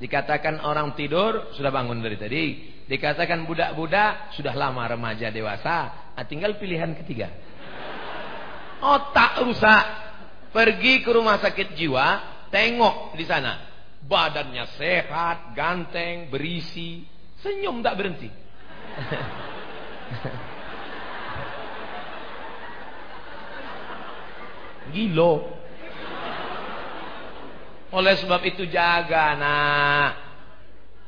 Dikatakan orang tidur sudah bangun dari tadi. Dikatakan budak-budak sudah lama remaja dewasa. Ah, tinggal pilihan ketiga. Otak rusak. Pergi ke rumah sakit jiwa, Tengok di sana. Badannya sehat, ganteng, berisi. Senyum tak berhenti. [LAUGHS] Gilo. Oleh sebab itu jaga nak.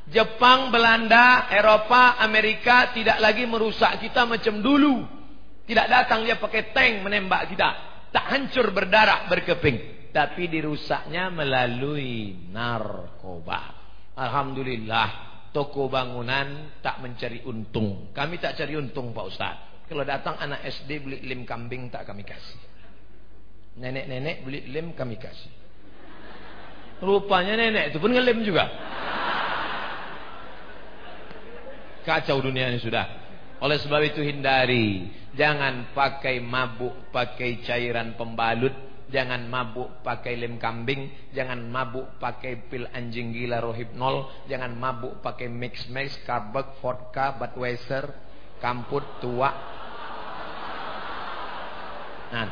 Jepang, Belanda, Eropa, Amerika tidak lagi merusak kita macam dulu. Tidak datang dia pakai tank menembak kita. Tak hancur berdarah berkeping tapi dirusaknya melalui narkoba. Alhamdulillah, toko bangunan tak mencari untung. Kami tak cari untung Pak Ustaz. Kalau datang anak SD beli lem kambing tak kami kasih. Nenek-nenek beli lem kami kasih. Rupanya nenek itu pun ngelem juga. Kacau dunia ini sudah. Oleh sebab itu hindari. Jangan pakai mabuk, pakai cairan pembalut Jangan mabuk pakai lem kambing, jangan mabuk pakai pil anjing gila rohipnol, jangan mabuk pakai mix mix, karbek, vodka, Budweiser, kamput, tua. Nah,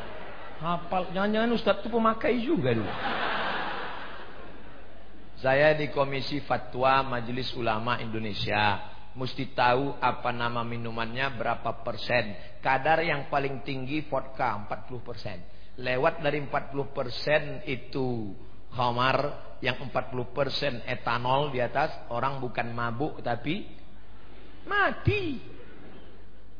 hafal jangan-jangan Ustaz itu pemakai juga dulu. Saya di Komisi Fatwa Majelis Ulama Indonesia. Mesti tahu apa nama minumannya, berapa persen. Kadar yang paling tinggi vodka 40 persen. Lewat dari 40% itu khamar yang 40% etanol di atas orang bukan mabuk tapi mati.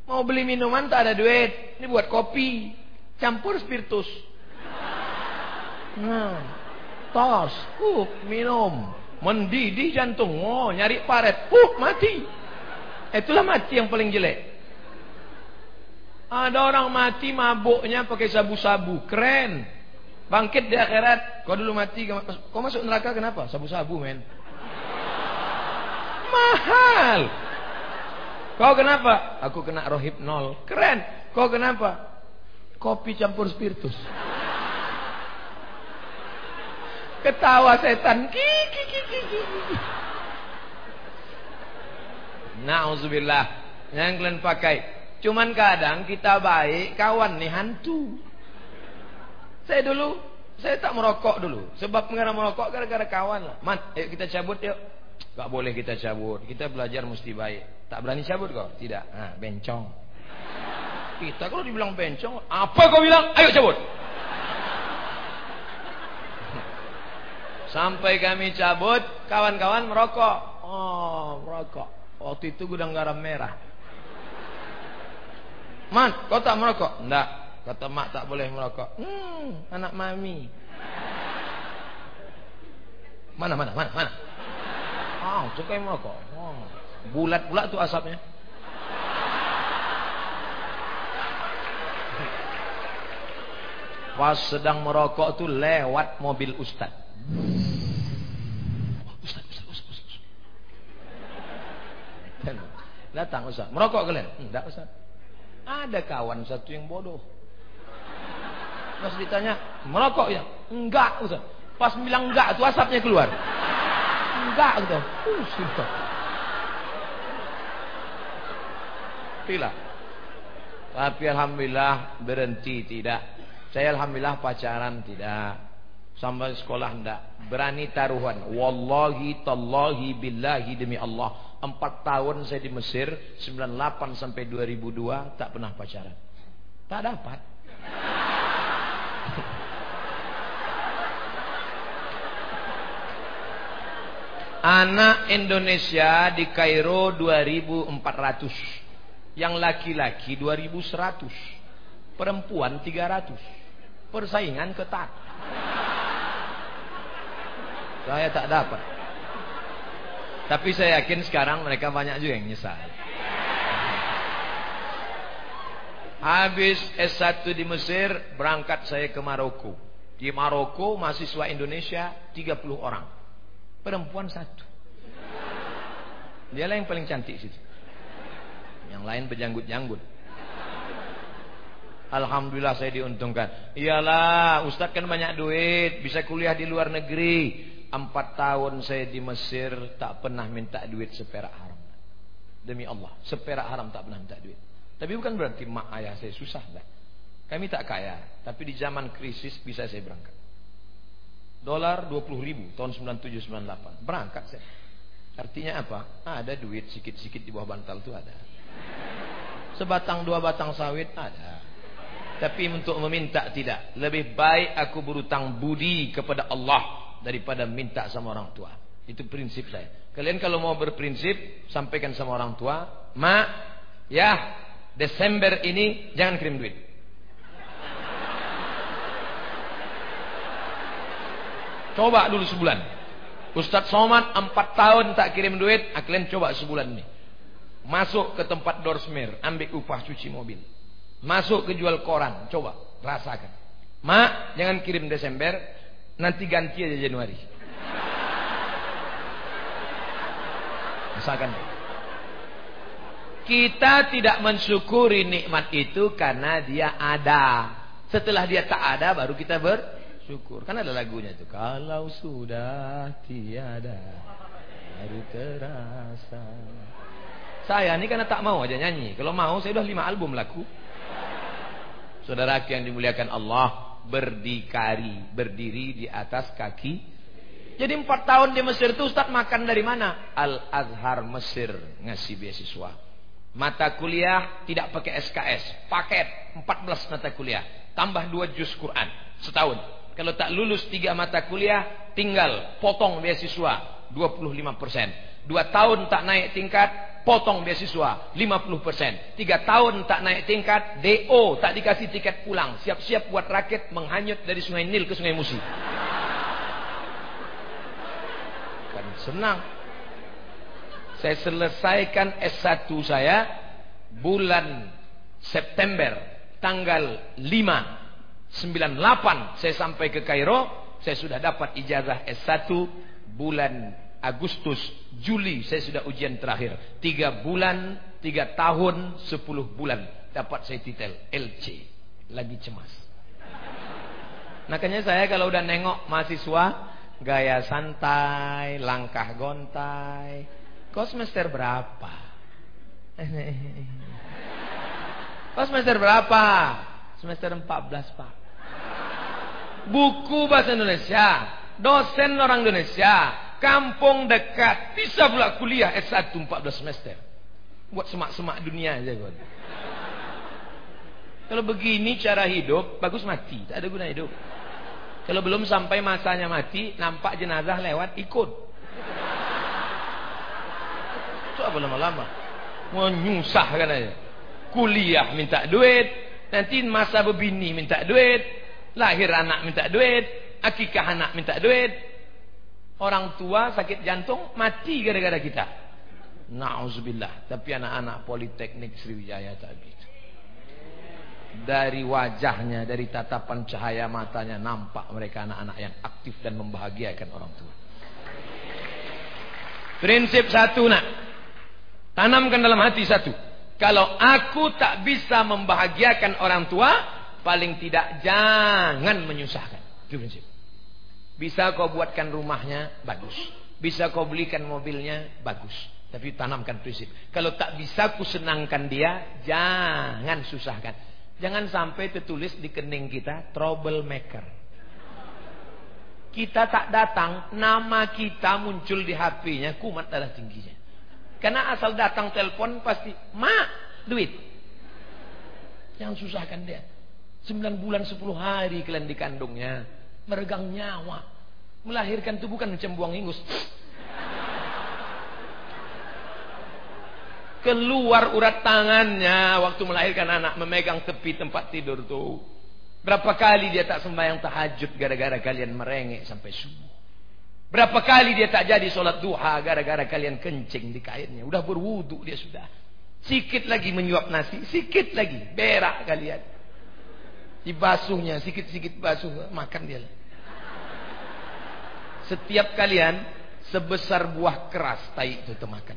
Mau beli minuman tak ada duit. Ini buat kopi. Campur spiritus. Nah tos uh minum. Mendidih jantung. Oh nyari paret. Uh mati itulah mati yang paling jelek ada orang mati mabuknya pakai sabu-sabu. Keren. Bangkit di akhirat. Kau dulu mati. Kau masuk neraka kenapa? Sabu-sabu men. Mahal. Kau kenapa? Aku kena rohipnol. Keren. Kau kenapa? Kopi campur spiritus. Ketawa setan. Kiki kiki kiki. Nauzubillah. Yang kalian pakai Cuman kadang kita baik, kawan nih hantu. Saya dulu, saya tak merokok dulu. Sebab mengenai merokok gara-gara kawan lah. Mat, ayo kita cabut yuk. Gak boleh kita cabut. Kita belajar mesti baik. Tak berani cabut kau? Tidak. Nah, bencong. Kita kalau dibilang bencong, apa kau bilang? Ayo cabut. Sampai kami cabut, kawan-kawan merokok. Oh, merokok. Waktu itu gudang garam merah. Man, kau tak merokok? Enggak. Kata mak tak boleh merokok. Hmm, anak mami. Mana, mana, mana, mana? Ah, oh, suka merokok. Oh. Bulat pula tu asapnya. Pas sedang merokok tu lewat mobil. Ustaz, ustaz, ustaz, ustaz. Datang ustaz. Merokok kalian? Enggak ustaz. Ada kawan satu yang bodoh. Pas ditanya, merokok ya? Enggak, Ustaz. Pas bilang enggak, tuh asapnya keluar. Enggak, gitu. Uh. Pila. Tapi alhamdulillah berhenti tidak. Saya alhamdulillah pacaran tidak. Sampai sekolah enggak. Berani taruhan. Wallahi tallahi billahi demi Allah. Empat tahun saya di Mesir 98 sampai 2002 Tak pernah pacaran Tak dapat Anak Indonesia di Kairo 2400. Yang laki-laki 2100. Perempuan 300. Persaingan ketat. Saya tak dapat. Tapi saya yakin sekarang mereka banyak juga yang nyesal. Habis S1 di Mesir, berangkat saya ke Maroko. Di Maroko, mahasiswa Indonesia 30 orang. Perempuan satu. Dialah yang paling cantik situ. Yang lain berjanggut-janggut. Alhamdulillah saya diuntungkan. Iyalah, Ustadz kan banyak duit, bisa kuliah di luar negeri. Empat tahun saya di Mesir tak pernah minta duit seperak haram. Demi Allah, seperak haram tak pernah minta duit. Tapi bukan berarti mak ayah saya susah dah. Kami tak kaya, tapi di zaman krisis bisa saya berangkat. Dolar 20 ribu tahun 97 98. Berangkat saya. Artinya apa? Ada duit sikit-sikit di bawah bantal itu ada. Sebatang dua batang sawit ada. Tapi untuk meminta tidak. Lebih baik aku berutang budi kepada Allah daripada minta sama orang tua. Itu prinsip saya. Kalian kalau mau berprinsip sampaikan sama orang tua, "Ma, ya, Desember ini jangan kirim duit. Coba dulu sebulan. Ustadz Somad empat tahun tak kirim duit, kalian coba sebulan ini. Masuk ke tempat dorsmer, ambil upah cuci mobil. Masuk ke jual koran, coba rasakan. Ma, jangan kirim Desember, nanti ganti aja Januari. Rasakan. Kita tidak mensyukuri nikmat itu karena dia ada. Setelah dia tak ada baru kita bersyukur. Kan ada lagunya itu. Kalau sudah tiada baru terasa. Saya ini karena tak mau aja nyanyi. Kalau mau saya udah lima album laku. Saudara yang dimuliakan Allah berdikari, berdiri di atas kaki. Jadi empat tahun di Mesir itu Ustaz makan dari mana? Al Azhar Mesir ngasih beasiswa. Mata kuliah tidak pakai SKS, paket 14 mata kuliah, tambah 2 juz Quran setahun. Kalau tak lulus 3 mata kuliah, tinggal potong beasiswa 25%. 2 tahun tak naik tingkat, potong beasiswa 50%. 3 tahun tak naik tingkat, DO tak dikasih tiket pulang, siap-siap buat raket menghanyut dari Sungai Nil ke Sungai Musi. Kan senang. Saya selesaikan S1 saya bulan September tanggal 5 98 saya sampai ke Kairo, saya sudah dapat ijazah S1 bulan Agustus, Juli saya sudah ujian terakhir. 3 bulan, 3 tahun, 10 bulan dapat saya titel LC. Lagi cemas. Makanya saya kalau udah nengok mahasiswa gaya santai, langkah gontai, Kau semester berapa? [LAUGHS] Kau semester berapa? Semester 14 pak Buku bahasa Indonesia Dosen orang Indonesia Kampung dekat Bisa pula kuliah S1 14 semester Buat semak-semak dunia aja kan. Kalau begini cara hidup Bagus mati Tak ada guna hidup Kalau belum sampai masanya mati Nampak jenazah lewat ikut itu apa lama-lama? Mau nyusah kan aja. Kuliah minta duit, nanti masa berbini minta duit, lahir anak minta duit, akikah anak minta duit. Orang tua sakit jantung mati gara-gara kita. Nauzubillah. Tapi anak-anak Politeknik Sriwijaya tadi dari wajahnya, dari tatapan cahaya matanya nampak mereka anak-anak yang aktif dan membahagiakan orang tua. Prinsip satu nak, Tanamkan dalam hati satu. Kalau aku tak bisa membahagiakan orang tua, paling tidak jangan menyusahkan. Itu prinsip. Bisa kau buatkan rumahnya, bagus. Bisa kau belikan mobilnya, bagus. Tapi tanamkan prinsip. Kalau tak bisa ku senangkan dia, jangan susahkan. Jangan sampai tertulis di kening kita, troublemaker. Kita tak datang, nama kita muncul di HP-nya, kumat darah tingginya. Karena asal datang telepon pasti, mak, duit. Yang susahkan dia. Sembilan bulan sepuluh hari kalian dikandungnya meregang nyawa. Melahirkan itu bukan macam buang ingus. Keluar urat tangannya waktu melahirkan anak memegang tepi tempat tidur tuh. Berapa kali dia tak sembahyang tahajud gara-gara kalian merengek sampai subuh. Berapa kali dia tak jadi sholat duha gara-gara kalian kencing di kainnya. Udah berwudu dia sudah. Sikit lagi menyuap nasi, sikit lagi berak kalian. Dibasuhnya, sikit-sikit basuh, makan dia. Setiap kalian sebesar buah keras tai itu temakan.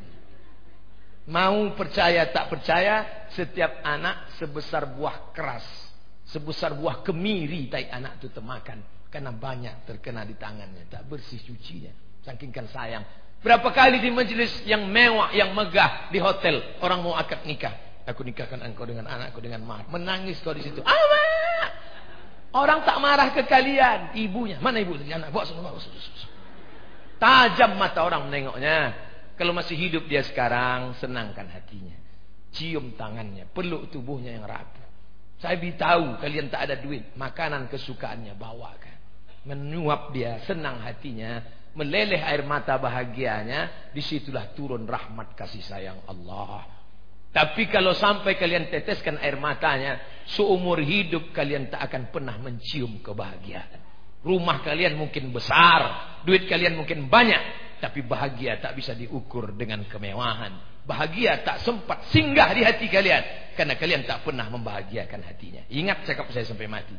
Mau percaya tak percaya, setiap anak sebesar buah keras, sebesar buah kemiri tai anak itu temakan karena banyak terkena di tangannya, tak bersih cucinya. Saking kan sayang. Berapa kali di majelis yang mewah, yang megah di hotel, orang mau akad nikah. Aku nikahkan engkau dengan anakku dengan mahar. Menangis kau di situ. Awak! Orang tak marah ke kalian, ibunya. Mana ibu? Anak bawa semua. Tajam mata orang menengoknya. Kalau masih hidup dia sekarang, senangkan hatinya. Cium tangannya, peluk tubuhnya yang rapuh. Saya beritahu kalian tak ada duit, makanan kesukaannya bawakan. Menyuap dia, senang hatinya, meleleh air mata bahagianya, di situlah turun rahmat kasih sayang Allah. Tapi kalau sampai kalian teteskan air matanya, seumur hidup kalian tak akan pernah mencium kebahagiaan. Rumah kalian mungkin besar, duit kalian mungkin banyak, tapi bahagia tak bisa diukur dengan kemewahan. Bahagia tak sempat singgah di hati kalian karena kalian tak pernah membahagiakan hatinya. Ingat cakap saya sampai mati.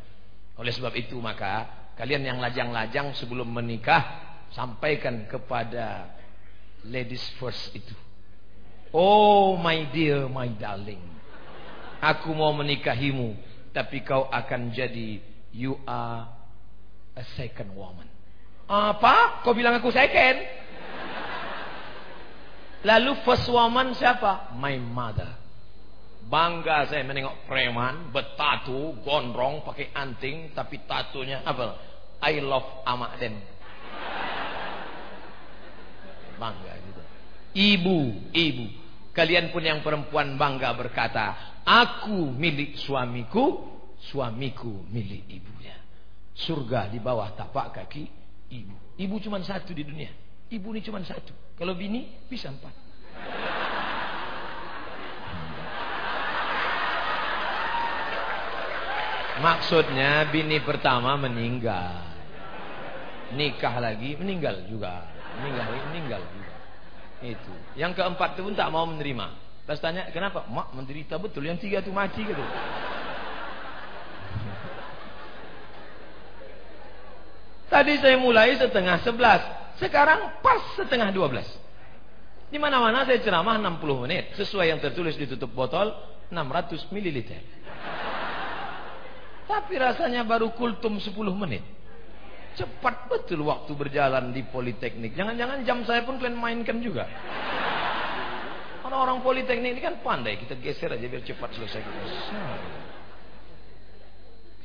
Oleh sebab itu maka kalian yang lajang-lajang sebelum menikah sampaikan kepada ladies first itu. Oh my dear, my darling. Aku mau menikahimu, tapi kau akan jadi you are a second woman. Apa? Kau bilang aku second? Lalu first woman siapa? My mother. Bangga saya menengok preman, bertatu, gondrong, pakai anting, tapi tatunya apa? I love Amak Den. Bangga. Ibu, ibu. Kalian pun yang perempuan bangga berkata, aku milik suamiku, suamiku milik ibunya. Surga di bawah tapak kaki ibu. Ibu cuma satu di dunia. Ibu ini cuma satu. Kalau bini bisa empat. Maksudnya bini pertama meninggal. Nikah lagi meninggal juga. Meninggal meninggal juga. Itu. Yang keempat itu pun tak mau menerima. Terus tanya, kenapa? Mak menderita betul. Yang tiga itu mati gitu. Tadi saya mulai setengah sebelas. Sekarang pas setengah dua belas. Di mana-mana saya ceramah 60 menit. Sesuai yang tertulis di tutup botol 600 ml. [LAUGHS] Tapi rasanya baru kultum 10 menit. Cepat betul waktu berjalan di politeknik. Jangan-jangan jam saya pun kalian mainkan juga. Orang-orang politeknik ini kan pandai. Kita geser aja biar cepat selesai.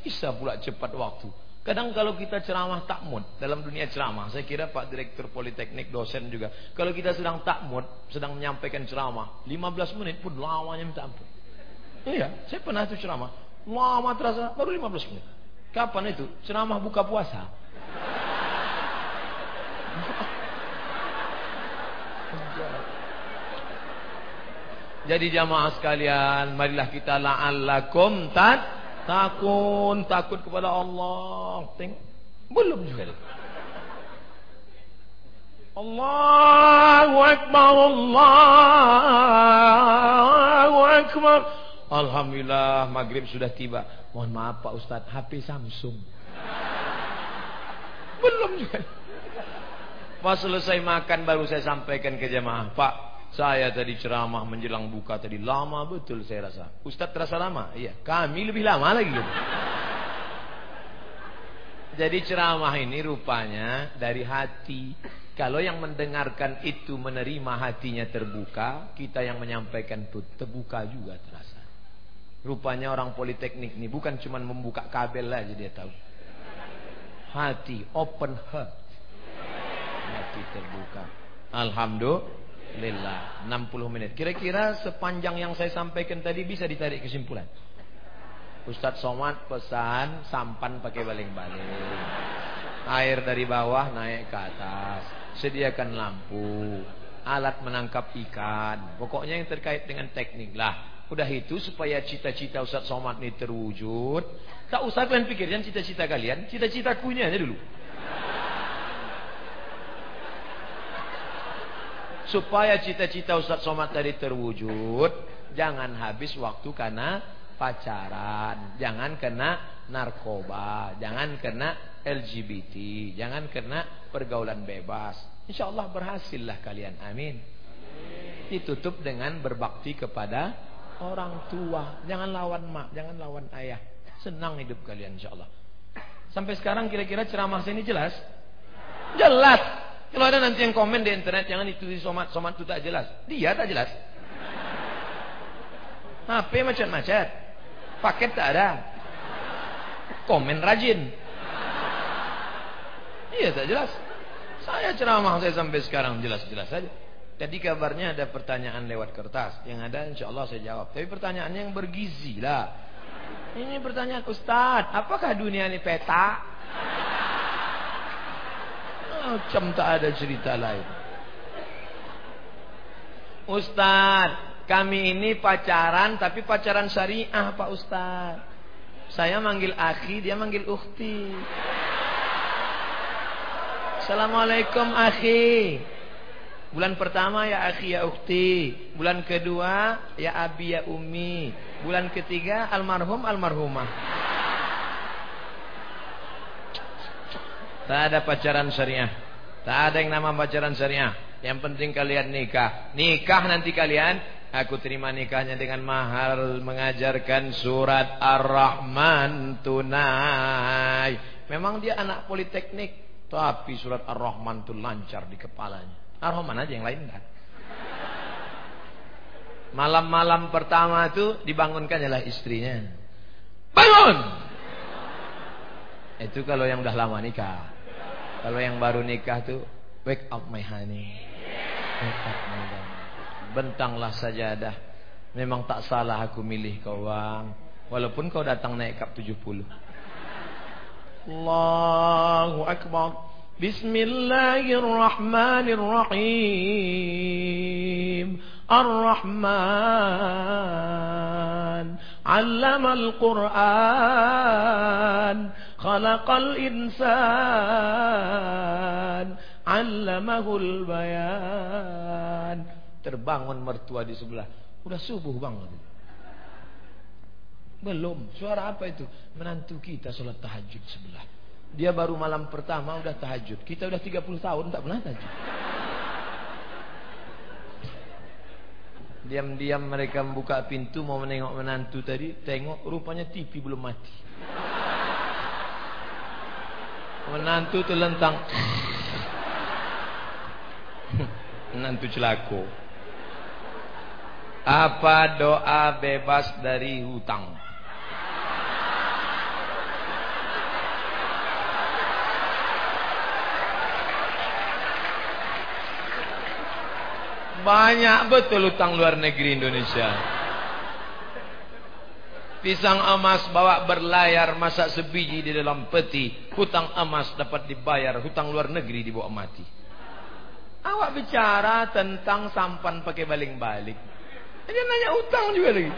Bisa pula cepat waktu. Kadang kalau kita ceramah tak mood dalam dunia ceramah, saya kira Pak Direktur Politeknik dosen juga. Kalau kita sedang tak mood, sedang menyampaikan ceramah, 15 menit pun lamanya minta ampun. Iya, saya pernah itu ceramah. Lama terasa, baru 15 menit. Kapan itu? Ceramah buka puasa. [LAUGHS] Jadi jamaah sekalian, marilah kita la'allakum tat Takut, takut kepada Allah. Tengok. Belum juga. Allahu Akbar, Allahu Akbar. Alhamdulillah maghrib sudah tiba. Mohon maaf Pak Ustaz, HP Samsung. Belum juga. Pas selesai makan baru saya sampaikan ke jemaah. Pak, saya tadi ceramah menjelang buka tadi lama betul saya rasa. Ustaz terasa lama? Iya. Kami lebih lama lagi. Jadi ceramah ini rupanya dari hati. Kalau yang mendengarkan itu menerima hatinya terbuka, kita yang menyampaikan itu terbuka juga terasa. Rupanya orang politeknik ini bukan cuma membuka kabel aja dia tahu. Hati, open heart. Hati terbuka. Alhamdulillah. Lillah 60 menit Kira-kira sepanjang yang saya sampaikan tadi Bisa ditarik kesimpulan Ustadz Somad pesan Sampan pakai baling-baling Air dari bawah naik ke atas Sediakan lampu alat menangkap ikan. Pokoknya yang terkait dengan teknik lah. Udah itu supaya cita-cita Ustaz Somad ini terwujud. Tak usah kalian pikirkan cita-cita kalian. Cita-cita kunya aja dulu. Supaya cita-cita Ustaz Somad tadi terwujud. Jangan habis waktu karena pacaran. Jangan kena narkoba. Jangan kena LGBT. Jangan kena pergaulan bebas. Insya Allah berhasillah kalian. Amin. Ditutup dengan berbakti kepada orang tua. Jangan lawan mak. Jangan lawan ayah. Senang hidup kalian insya Allah. Sampai sekarang kira-kira ceramah saya ini jelas? Jelas. Kalau ada nanti yang komen di internet, jangan itu somat, somat itu tak jelas. Dia tak jelas. HP macet-macet. Paket tak ada. Komen rajin. Iya tak jelas. Saya ceramah saya sampai sekarang jelas-jelas saja. Jadi kabarnya ada pertanyaan lewat kertas. Yang ada insya Allah saya jawab. Tapi pertanyaannya yang bergizi lah. Ini pertanyaan Ustaz. Apakah dunia ini peta? Macam tak ada cerita lain. Ustaz, kami ini pacaran tapi pacaran syariah Pak Ustaz. Saya manggil akhi, dia manggil ukhti. Assalamualaikum akhi. Bulan pertama ya akhi ya ukhti. Bulan kedua ya abi ya umi. Bulan ketiga almarhum almarhumah. Tak ada pacaran syariah. Tak ada yang nama pacaran syariah. Yang penting kalian nikah. Nikah nanti kalian. Aku terima nikahnya dengan mahal mengajarkan surat Ar-Rahman tunai. Memang dia anak politeknik. Tapi surat Ar-Rahman itu lancar di kepalanya. Ar-Rahman aja yang lain enggak. Malam-malam pertama itu dibangunkan adalah istrinya. Bangun! Itu kalau yang udah lama nikah. Kalau yang baru nikah tuh wake up my honey. Wake up my honey. Bentanglah sajadah. Memang tak salah aku milih kau bang. Walaupun kau datang naik kap 70. Allahu Akbar. Bismillahirrahmanirrahim. Ar-Rahman. Allama al-Quran. Khalaqal insan Allamahul bayan Terbangun mertua di sebelah. Udah subuh bang. Belum. Suara apa itu? Menantu kita sholat tahajud sebelah Dia baru malam pertama udah tahajud Kita udah 30 tahun tak pernah tahajud Diam-diam mereka membuka pintu Mau menengok menantu tadi Tengok rupanya TV belum mati Menantu terlentang. Menantu celako. Apa doa bebas dari hutang? Banyak betul hutang luar negeri Indonesia. Pisang emas bawa berlayar masak sebiji di dalam peti. Hutang emas dapat dibayar. Hutang luar negeri dibawa mati. Awak bicara tentang sampan pakai baling-balik. Dia nanya hutang juga lagi.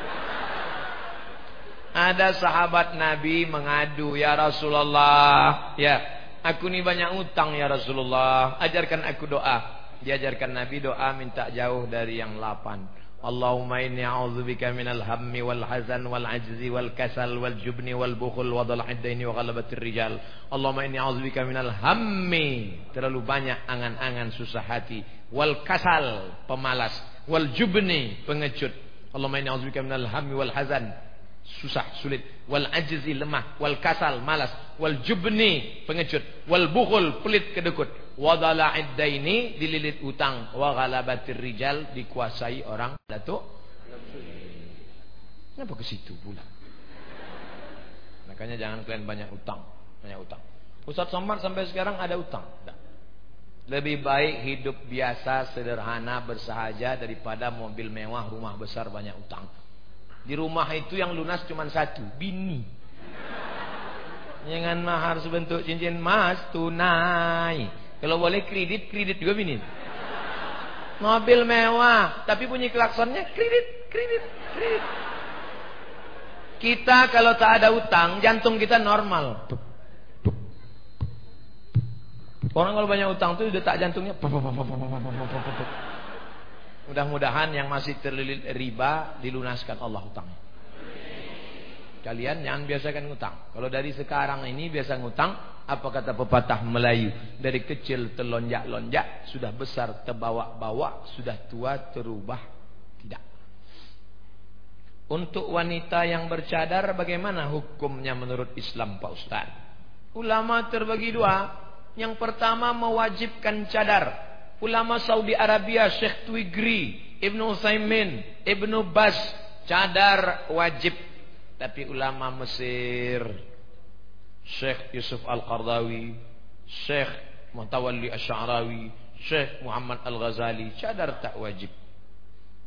Ada sahabat Nabi mengadu. Ya Rasulullah. Ya. Aku ni banyak hutang ya Rasulullah. Ajarkan aku doa. Diajarkan Nabi doa minta jauh dari yang lapan. Allahumma inni a'udzubika minal hammi wal hazan wal ajzi wal kasal wal jubni wal bukhul wa daini wa ghalabatir rijal. Allahumma inni a'udzubika minal hammi, terlalu banyak angan-angan susah hati, wal kasal, pemalas, wal jubni, pengecut. Allahumma inni a'udzubika minal hammi wal hazan, susah, sulit, wal ajzi lemah, wal kasal malas, wal jubni pengecut, wal bukhul pelit kedekut wadala'id daini dililit utang. Wa ghalabatir rijal dikuasai orang. Datuk? Kenapa ke situ pula? Makanya jangan kalian banyak utang. Banyak utang. Ustaz Somad sampai sekarang ada utang? Tidak. lebih baik hidup biasa sederhana bersahaja daripada mobil mewah rumah besar banyak utang. Di rumah itu yang lunas cuma satu bini. Jangan mahar sebentuk cincin emas tunai kalau boleh kredit, kredit juga bini. Mobil mewah, tapi bunyi klaksonnya kredit, kredit, kredit. Kita kalau tak ada utang, jantung kita normal. Orang kalau banyak utang tuh detak jantungnya. Mudah-mudahan yang masih terlilit riba dilunaskan Allah utangnya. Kalian jangan biasakan ngutang. Kalau dari sekarang ini biasa ngutang, apa kata pepatah Melayu? Dari kecil terlonjak-lonjak, sudah besar terbawa-bawa, sudah tua terubah tidak. Untuk wanita yang bercadar bagaimana hukumnya menurut Islam Pak Ustaz? Ulama terbagi dua. Yang pertama mewajibkan cadar. Ulama Saudi Arabia Syekh Twigri, Ibnu Utsaimin, Ibnu Bas, cadar wajib. Tapi ulama Mesir Syekh Yusuf Al-Qardawi, Syekh Muhtawalli Asy'arawi, Syekh Muhammad Al-Ghazali cadar tak wajib.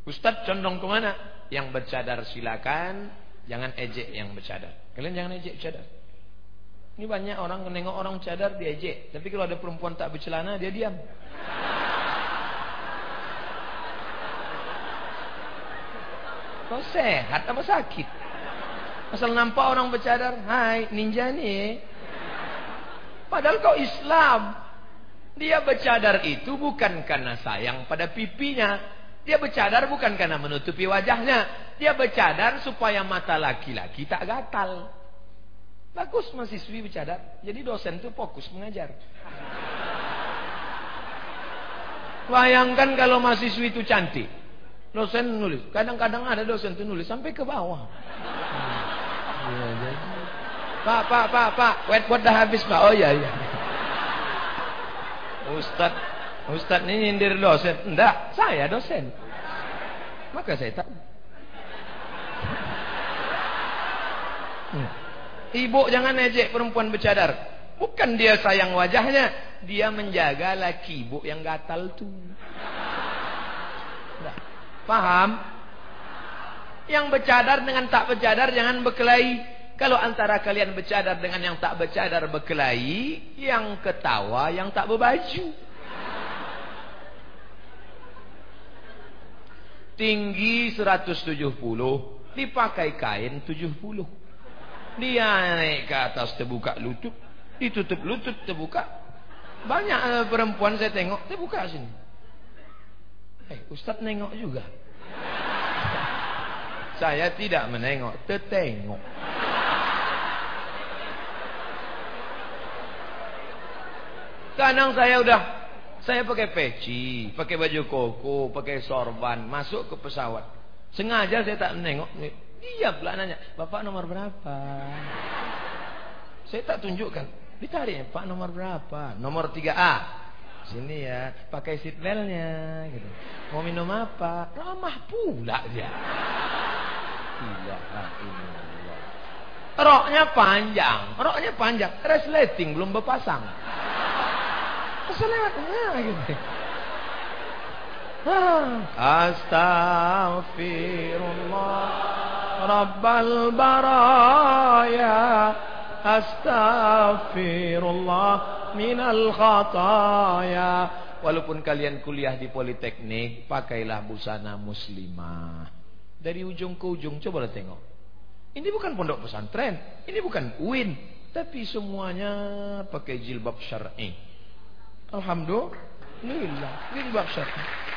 Ustaz condong ke mana? Yang bercadar silakan, jangan ejek yang bercadar. Kalian jangan ejek cadar. Ini banyak orang nengok orang cadar diejek. Tapi kalau ada perempuan tak bercelana dia diam. Kau sehat apa sakit? Asal nampak orang bercadar, hai ninja nih. Padahal kau Islam. Dia bercadar itu bukan karena sayang pada pipinya. Dia bercadar bukan karena menutupi wajahnya. Dia bercadar supaya mata laki-laki tak gatal. Bagus mahasiswi bercadar. Jadi dosen itu fokus mengajar. Bayangkan kalau mahasiswi itu cantik. Dosen nulis. Kadang-kadang ada dosen itu nulis sampai ke bawah. Ya, jadi. Pak, pak, pak, pak. Whiteboard dah habis pak. Oh iya, iya. Ustad, Ustad ini nyindir dosen. Enggak, saya dosen. Maka saya tak. Hmm. Ibu jangan ejek perempuan bercadar. Bukan dia sayang wajahnya, dia menjaga laki ibu yang gatal tu. Nah, paham? Yang bercadar dengan tak bercadar jangan berkelahi. Kalau antara kalian bercadar dengan yang tak bercadar berkelahi, yang ketawa yang tak berbaju. Tinggi 170, dipakai kain 70. Dia naik ke atas terbuka lutut. Ditutup lutut terbuka. Banyak uh, perempuan saya tengok terbuka sini. Eh, Ustaz nengok juga. Saya tidak menengok, tertengok. Kadang saya udah saya pakai peci, pakai baju koko, pakai sorban, masuk ke pesawat. Sengaja saya tak menengok. Dia pula nanya, Bapak nomor berapa? Saya tak tunjukkan. Ditarik, Pak nomor berapa? Nomor 3A. Sini ya, pakai seat beltnya gitu. Mau minum apa? Ramah pula dia. Iya, ini. Roknya panjang, roknya panjang, resleting belum berpasang. Masa lewatnya gitu. Astaghfirullah. Rabbal baraya Astaghfirullah minal khataya. Walaupun kalian kuliah di politeknik Pakailah busana muslimah. Dari ujung ke ujung Coba tengok. Ini bukan pondok pesantren Ini bukan UIN Tapi semuanya pakai jilbab syar'i. Alhamdulillah Jilbab syar'i.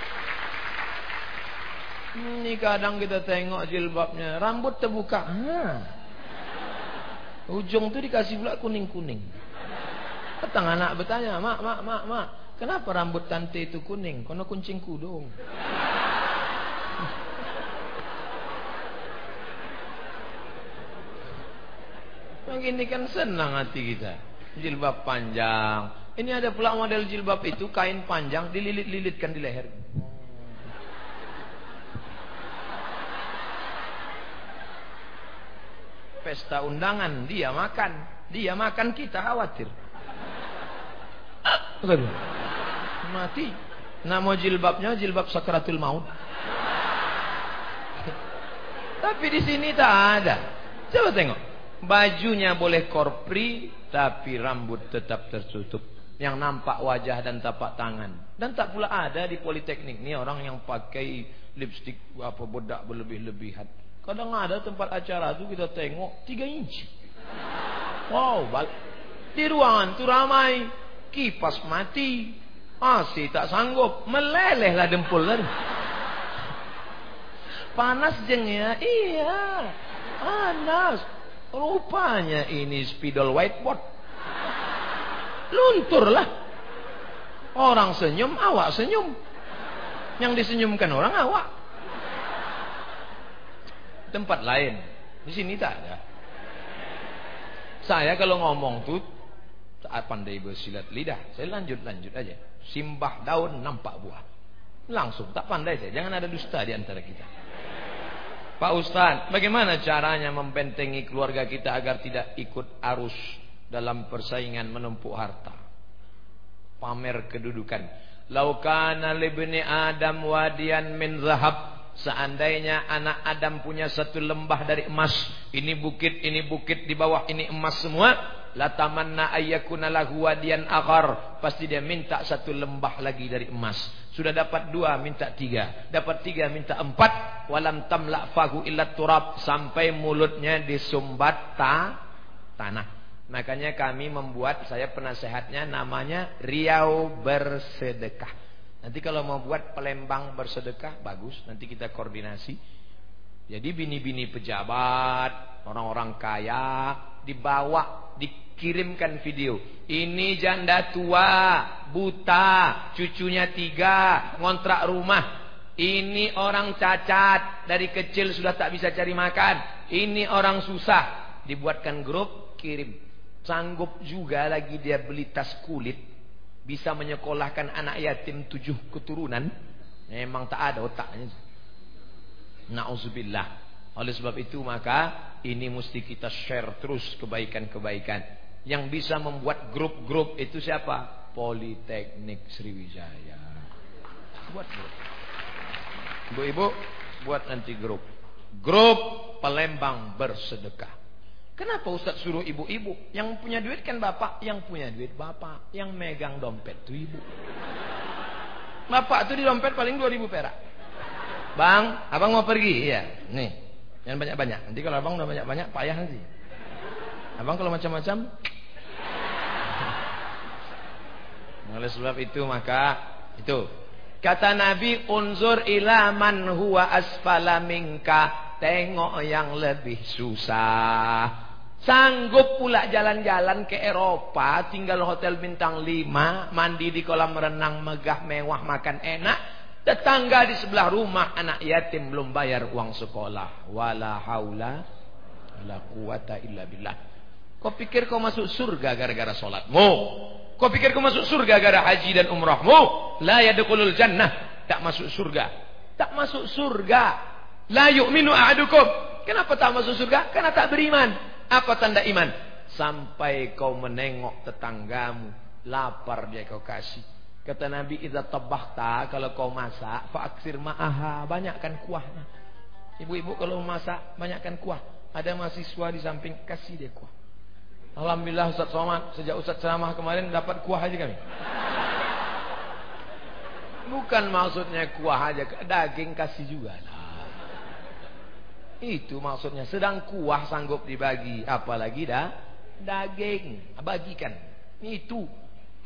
Ini kadang kita tengok jilbabnya, rambut terbuka. Ha. Ujung tu dikasih pula kuning-kuning. Petang anak bertanya, "Mak, mak, mak, mak, kenapa rambut tante itu kuning? Kono kuncing kudung." [LAUGHS] Begini kan senang hati kita. Jilbab panjang. Ini ada pula model jilbab itu kain panjang dililit-lilitkan di leher. Pesta undangan dia makan. Dia makan kita khawatir. Mati. Nama jilbabnya jilbab sakratul maut. Tapi di sini tak ada. Coba tengok. Bajunya boleh korpri tapi rambut tetap tertutup. Yang nampak wajah dan tapak tangan. Dan tak pula ada di politeknik. Ni orang yang pakai lipstick apa bedak berlebih-lebihan. Kadang ada tempat acara tu kita tengok 3 inci. Wow, di ruangan tu ramai. Kipas mati. Masih tak sanggup. Melelehlah dempul tadi. Panas jengnya. Iya. Panas. Rupanya ini spidol whiteboard. Lunturlah. Orang senyum, awak senyum. Yang disenyumkan orang awak. Tempat lain. Di sini tak ada. Saya kalau ngomong tuh tak pandai bersilat lidah. Saya lanjut-lanjut aja. Simbah daun nampak buah. Langsung tak pandai saya. Jangan ada dusta di antara kita. Pak Ustaz, bagaimana caranya membentengi keluarga kita agar tidak ikut arus dalam persaingan menumpuk harta? Pamer kedudukan. Laukana libni Adam wadian min zahab. Seandainya anak Adam punya satu lembah dari emas. Ini bukit, ini bukit, di bawah ini emas semua. Latamanna ayyakuna lahu wadian akhar. Pasti dia minta satu lembah lagi dari emas. Sudah dapat dua, minta tiga. Dapat tiga, minta empat. Walam tamla fahu illa turab. Sampai mulutnya disumbat ta, tanah. Makanya kami membuat, saya penasehatnya namanya Riau Bersedekah. Nanti kalau mau buat pelembang bersedekah bagus, nanti kita koordinasi. Jadi bini-bini pejabat, orang-orang kaya dibawa, dikirimkan video. Ini janda tua, buta, cucunya tiga, ngontrak rumah. Ini orang cacat, dari kecil sudah tak bisa cari makan. Ini orang susah, dibuatkan grup, kirim. Sanggup juga lagi dia beli tas kulit bisa menyekolahkan anak yatim tujuh keturunan? Memang tak ada otaknya. Na'udzubillah. Oleh sebab itu maka ini mesti kita share terus kebaikan-kebaikan. Yang bisa membuat grup-grup itu siapa? Politeknik Sriwijaya. Buat grup. Ibu-ibu buat nanti grup. Grup Palembang bersedekah Kenapa Ustaz suruh ibu-ibu? Yang punya duit kan bapak, yang punya duit bapak, yang megang dompet itu ibu. Bapak itu di dompet paling 2000 perak. Bang, abang mau pergi? Iya. Nih, jangan banyak-banyak. Nanti kalau abang udah banyak-banyak, payah nanti. Abang kalau macam-macam. [LAUGHS] Oleh sebab itu maka itu kata Nabi unzur ila man huwa asfala minka Tengok yang lebih susah. Sanggup pula jalan-jalan ke Eropa, tinggal hotel bintang 5, mandi di kolam renang megah mewah, makan enak. Tetangga di sebelah rumah anak yatim belum bayar uang sekolah. Wala haula wala quwata illa billah. Kau pikir kau masuk surga gara-gara solatmu? Kau pikir kau masuk surga gara-gara haji dan umrahmu? La yadkhulul jannah. Tak masuk surga. Tak masuk surga La yu'minu ahadukum. Kenapa tak masuk surga? Karena tak beriman. Apa tanda iman? Sampai kau menengok tetanggamu. Lapar dia kau kasih. Kata Nabi, Iza tabahta, kalau kau masak, fa'aksir ma'aha, banyakkan kuahnya. Ibu-ibu kalau masak, banyakkan kuah. Ada mahasiswa di samping, kasih dia kuah. Alhamdulillah Ustaz Somad, sejak Ustaz ceramah kemarin dapat kuah aja kami. Bukan maksudnya kuah aja, daging kasih juga lah. Itu maksudnya. Sedang kuah sanggup dibagi. Apalagi dah daging. Bagikan. Itu.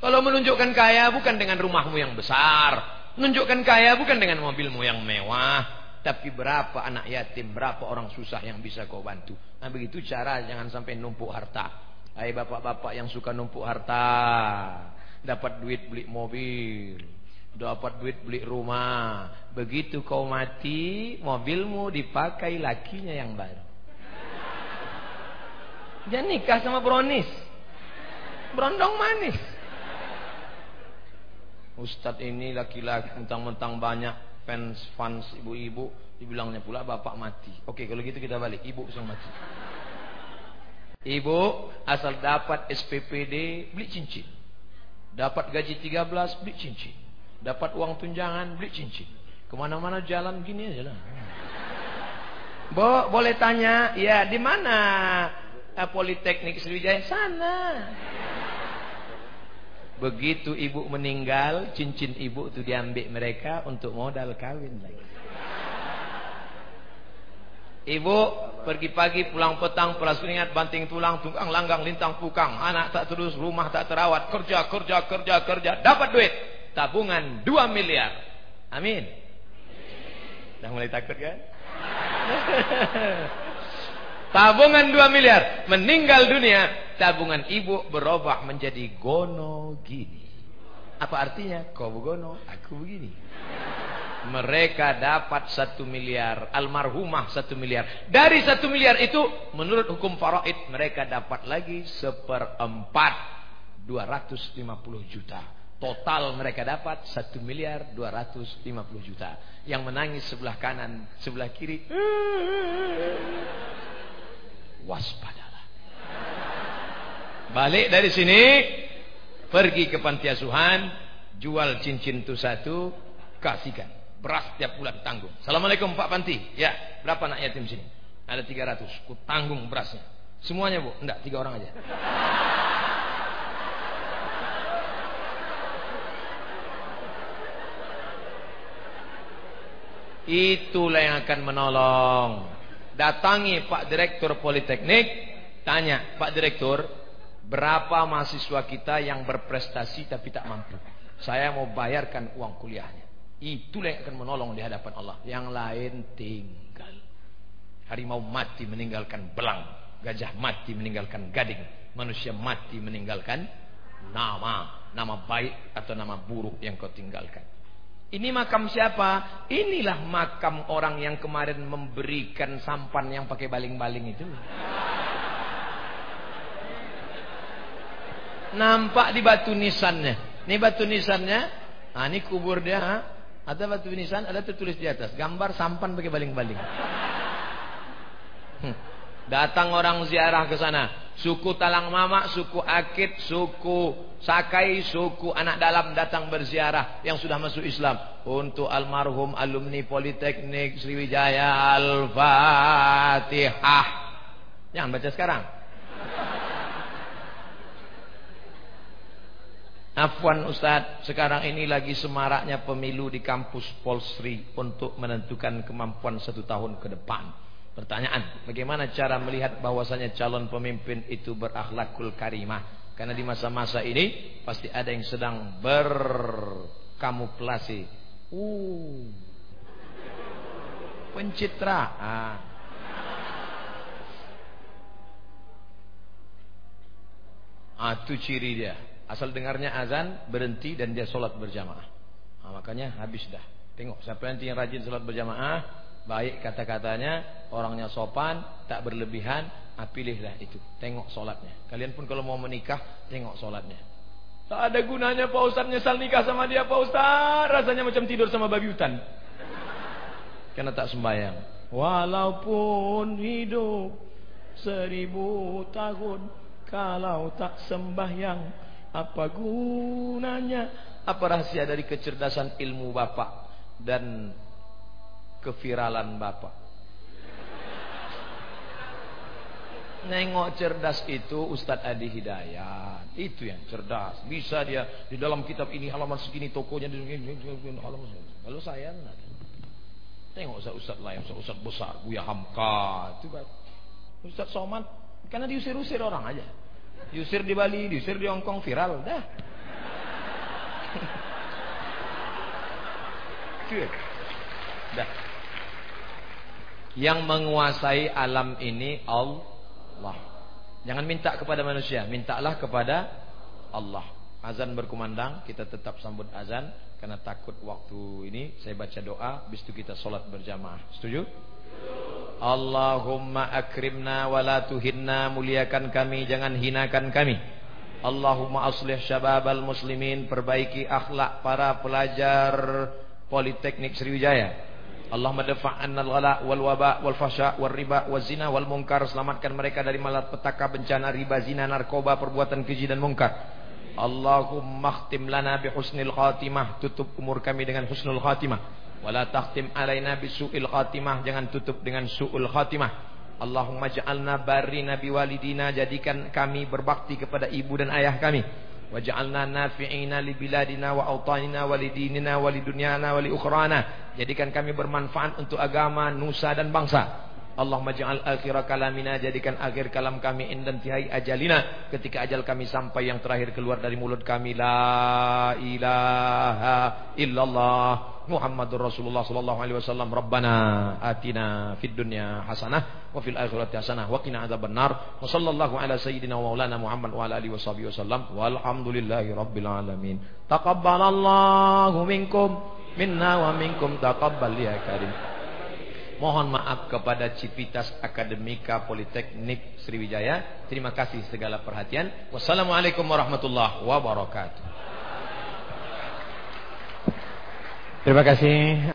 Kalau menunjukkan kaya bukan dengan rumahmu yang besar. Menunjukkan kaya bukan dengan mobilmu yang mewah. Tapi berapa anak yatim, berapa orang susah yang bisa kau bantu. Nah begitu cara jangan sampai numpuk harta. Hai bapak-bapak yang suka numpuk harta. Dapat duit beli mobil dapat duit beli rumah. Begitu kau mati, mobilmu dipakai lakinya yang baru. Dia nikah sama bronis. Berondong manis. Ustadz ini laki-laki mentang-mentang banyak fans fans ibu-ibu dibilangnya pula bapak mati. Oke kalau gitu kita balik ibu yang mati. Ibu asal dapat SPPD beli cincin. Dapat gaji 13 beli cincin. Dapat uang tunjangan, beli cincin. Ke mana-mana jalan gini aja lah. Bo, boleh tanya, ya di mana uh, Politeknik Sriwijaya? Sana. Begitu ibu meninggal, cincin ibu itu diambil mereka untuk modal kawin lagi. Ibu pergi pagi pulang petang peras keringat banting tulang tunggang langgang lintang pukang. Anak tak terus rumah tak terawat. Kerja kerja kerja kerja. Dapat duit. Tabungan 2 miliar. Amin. Dah mulai takut kan? [LAUGHS] Tabungan 2 miliar. Meninggal dunia. Tabungan ibu berubah menjadi gono gini. Apa artinya? Kau begono aku begini mereka dapat satu miliar almarhumah satu miliar. Dari satu miliar itu menurut hukum faraid mereka dapat lagi seperempat 250 juta. Total mereka dapat satu miliar 250 juta. Yang menangis sebelah kanan sebelah kiri waspadalah. Balik dari sini pergi ke panti asuhan jual cincin itu satu kasihkan Beras tiap bulan tanggung. Assalamualaikum Pak Panti. Ya, berapa anak yatim sini? Ada 300. Ku tanggung berasnya. Semuanya Bu? Enggak, tiga orang aja. Itulah yang akan menolong. Datangi Pak Direktur Politeknik, tanya, Pak Direktur, berapa mahasiswa kita yang berprestasi tapi tak mampu? Saya mau bayarkan uang kuliahnya. Itulah yang akan menolong di hadapan Allah. Yang lain tinggal. Harimau mati meninggalkan belang. Gajah mati meninggalkan gading. Manusia mati meninggalkan nama. Nama baik atau nama buruk yang kau tinggalkan. Ini makam siapa? Inilah makam orang yang kemarin memberikan sampan yang pakai baling-baling itu. Nampak di batu nisannya. Ini batu nisannya. Nah, ini kubur dia. Ada batu nisan, ada tertulis di atas. Gambar sampan pakai baling-baling. Hmm. Datang orang ziarah ke sana. Suku Talang Mama, suku Akit, suku Sakai, suku anak dalam datang berziarah yang sudah masuk Islam. Untuk almarhum alumni Politeknik Sriwijaya Al-Fatihah. Jangan baca sekarang. Afwan Ustaz, sekarang ini lagi semaraknya pemilu di kampus Polsri untuk menentukan kemampuan satu tahun ke depan. Pertanyaan, bagaimana cara melihat bahwasanya calon pemimpin itu berakhlakul karimah? Karena di masa-masa ini pasti ada yang sedang berkamuflase. Uh, pencitraan. Ah, itu ciri dia. Asal dengarnya azan, berhenti dan dia sholat berjamaah. Nah, makanya habis dah. Tengok siapa nanti yang rajin sholat berjamaah, baik kata-katanya, orangnya sopan, tak berlebihan, ah, pilihlah itu. Tengok sholatnya. Kalian pun kalau mau menikah, tengok sholatnya. Tak ada gunanya Pak Ustaz nyesal nikah sama dia Pak Ustaz. Rasanya macam tidur sama babi hutan. Karena tak sembahyang. Walaupun hidup seribu tahun. Kalau tak sembahyang apa gunanya? Apa rahasia dari kecerdasan ilmu Bapak dan keviralan Bapak? Nengok cerdas itu Ustadz Adi Hidayat. Itu yang cerdas. Bisa dia di dalam kitab ini halaman segini tokonya di halaman Kalau saya Tengok Ustaz Ustaz lain, Ustaz Ustaz besar, Buya Hamka, itu Ustaz Somad karena diusir-usir orang aja. Diusir di Bali, diusir di Hongkong viral, dah. dah. Yang menguasai alam ini Allah. Jangan minta kepada manusia, mintalah kepada Allah. Azan berkumandang, kita tetap sambut azan karena takut waktu ini saya baca doa, habis itu kita solat berjamaah. Setuju? Allahumma akrimna wa tuhinna muliakan kami jangan hinakan kami. Allahumma aslih syababal muslimin perbaiki akhlak para pelajar Politeknik Sriwijaya. Allahumma dafa' annal ghala wal waba wal fasha wal riba wal zina wal munkar selamatkan mereka dari malapetaka bencana riba zina narkoba perbuatan keji dan munkar. Allahumma khtim lana bi husnil khatimah tutup umur kami dengan husnul khatimah Wala takhtim alaina bisu'il khatimah. Jangan tutup dengan su'ul khatimah. Allahumma ja'alna barri nabi walidina. Jadikan kami berbakti kepada ibu dan ayah kami. waj'alna nafi'ina li biladina wa autanina wa li dinina wa ukhrana jadikan kami bermanfaat untuk agama nusa dan bangsa Allahumma ja'al akhir kalamina jadikan akhir kalam kami indan tihai ajalina. Ketika ajal kami sampai yang terakhir keluar dari mulut kami la ilaha illallah Muhammadur Rasulullah sallallahu alaihi wasallam. Rabbana atina fid dunya hasanah wa fil akhirati hasanah wa qina adzabannar. Wa sallallahu ala sayyidina wa maulana Muhammad wa ala alihi washabihi wasallam. Walhamdulillahi rabbil alamin. Taqabbalallahu minkum. Minna wa minkum. Taqabbal ya karim Mohon maaf kepada Civitas Akademika Politeknik Sriwijaya. Terima kasih segala perhatian. Wassalamualaikum warahmatullahi wabarakatuh. Terima kasih.